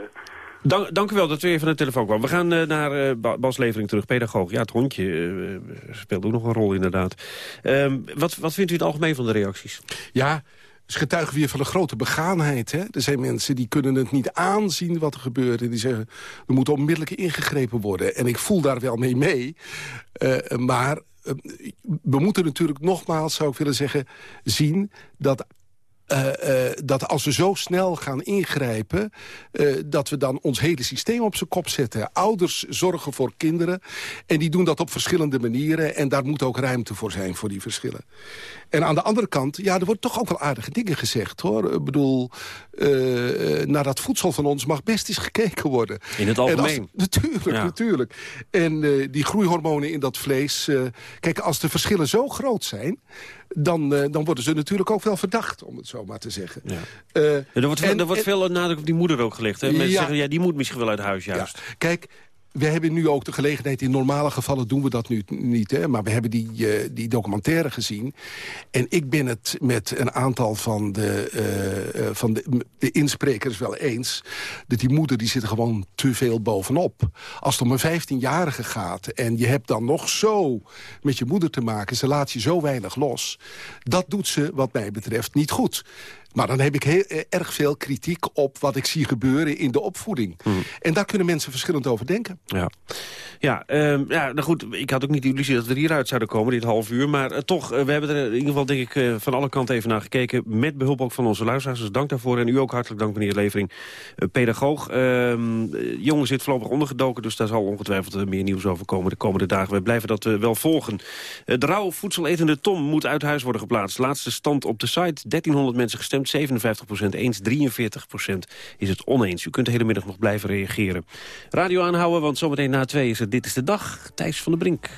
Dank, dank u wel dat u even aan de telefoon kwam. We gaan eh, naar eh, Ba- Bas Levering terug, pedagoog. Ja, het hondje speelt ook nog een rol inderdaad. Ehm, wat, wat vindt u in het algemeen van de reacties? Ja, ze getuigen weer van een grote begaanheid. Hè? Er zijn mensen die kunnen het niet aanzien wat er gebeurt. En die zeggen, er moet onmiddellijk ingegrepen worden. En ik voel daar wel mee mee. Eh, maar eh, we moeten natuurlijk nogmaals, zou ik willen zeggen... zien dat eh, eh, dat als we zo snel gaan ingrijpen... eh, dat we dan ons hele systeem op zijn kop zetten. Ouders zorgen voor kinderen en die doen dat op verschillende manieren... en daar moet ook ruimte voor zijn, voor die verschillen. En aan de andere kant, ja, er worden toch ook wel aardige dingen gezegd, hoor. Ik bedoel, naar dat voedsel van ons mag best eens gekeken worden. In het als- algemeen. natuurlijk, Ja. natuurlijk. En die groeihormonen in dat vlees... eh, kijk, als de verschillen zo groot zijn... Dan, dan worden ze natuurlijk ook wel verdacht, om het zo maar te zeggen. Ja. Eh, er wordt, veel, en- er wordt en- veel nadruk op die moeder ook gelegd. Hè? Mensen Ja. zeggen, ja, die moet misschien wel uit huis juist. Kijk, we hebben nu ook de gelegenheid... in normale gevallen doen we dat nu niet, hè, maar we hebben die, eh, die documentaire gezien. En ik ben het met een aantal van de, eh, eh, van de, de insprekers wel eens... dat die moeder die zit gewoon te veel bovenop. Als het om een 15-jarige gaat en je hebt dan nog zo met je moeder te maken... ze laat je zo weinig los, dat doet ze wat mij betreft niet goed. Maar dan heb ik heel eh, erg veel kritiek op wat ik zie gebeuren in de opvoeding. En daar kunnen mensen verschillend over denken. Ja, ja, ehm, ja nou goed, ik had ook niet de illusie dat we er hieruit zouden komen, dit half uur. Maar eh, toch, eh, we hebben er in ieder geval denk ik van alle kanten even naar gekeken. Met behulp ook van onze luisteraars, dus dank daarvoor. En u ook hartelijk dank, meneer Levering, pedagoog. Ehm eh, jongen zit voorlopig ondergedoken, dus daar zal ongetwijfeld meer nieuws over komen de komende dagen. We blijven dat wel volgen. De rauw voedseletende Tom moet uit huis worden geplaatst. Laatste stand op de site, 1300 mensen gestemd, 57% eens, 43% is het oneens. U kunt de hele middag nog blijven reageren. Radio aanhouden, want zometeen na twee is het Dit is de Dag. Thijs van der Brink.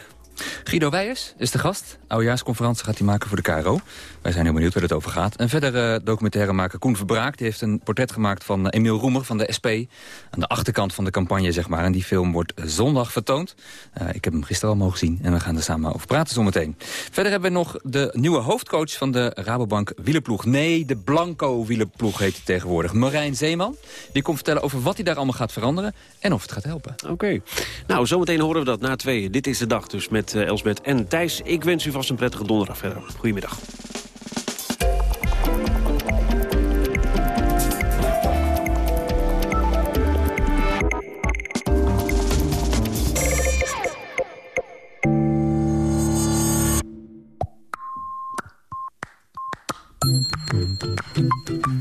Guido Weijers is de gast. Oudejaarsconferentie gaat hij maken voor de KRO. Wij zijn heel benieuwd waar het over gaat. En verder uh, documentairemaker Koen Verbraak... die heeft een portret gemaakt van uh, Emiel Roemer van de SP. Aan de achterkant van de campagne, zeg maar. En die film wordt zondag vertoond. Uh, ik heb hem gisteren al mogen zien en we gaan er samen over praten zometeen. Verder hebben we nog de nieuwe hoofdcoach van de Rabobank wielerploeg. Nee, de Blanco wielerploeg heet hij tegenwoordig. Marijn Zeeman. Die komt vertellen over wat hij daar allemaal gaat veranderen... en of het gaat helpen. Oké. Okay. Nou, zometeen horen we dat na tweeën. Dit is de dag dus met Elsbeth en Thijs. Ik wens u vast een prettige donderdag verder. Goedemiddag.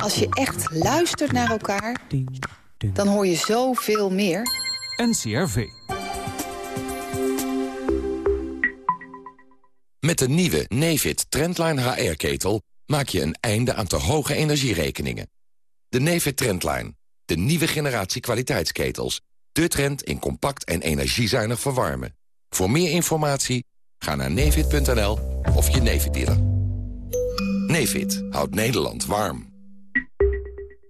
Als je echt luistert naar elkaar, dan hoor je zoveel meer. NCRV. Met de nieuwe Nefit Trendline HR-ketel maak je een einde aan te hoge energierekeningen. De Nefit Trendline, de nieuwe generatie kwaliteitsketels. De trend in compact en energiezuinig verwarmen. Voor meer informatie ga naar nefit.nl of je Nefit dealer. Nefit houdt Nederland warm.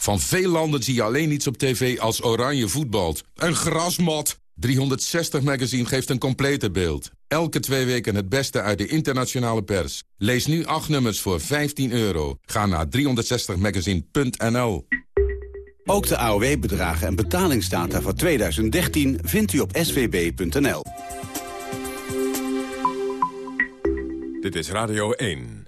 Van veel landen zie je alleen iets op tv als oranje voetbalt. Een grasmat. 360 Magazine geeft een complete beeld. Elke twee weken het beste uit de internationale pers. Lees nu acht nummers voor 15 euro. Ga naar 360magazine.nl Ook de AOW-bedragen en betalingsdata voor 2013 vindt u op svb.nl. Dit is Radio 1.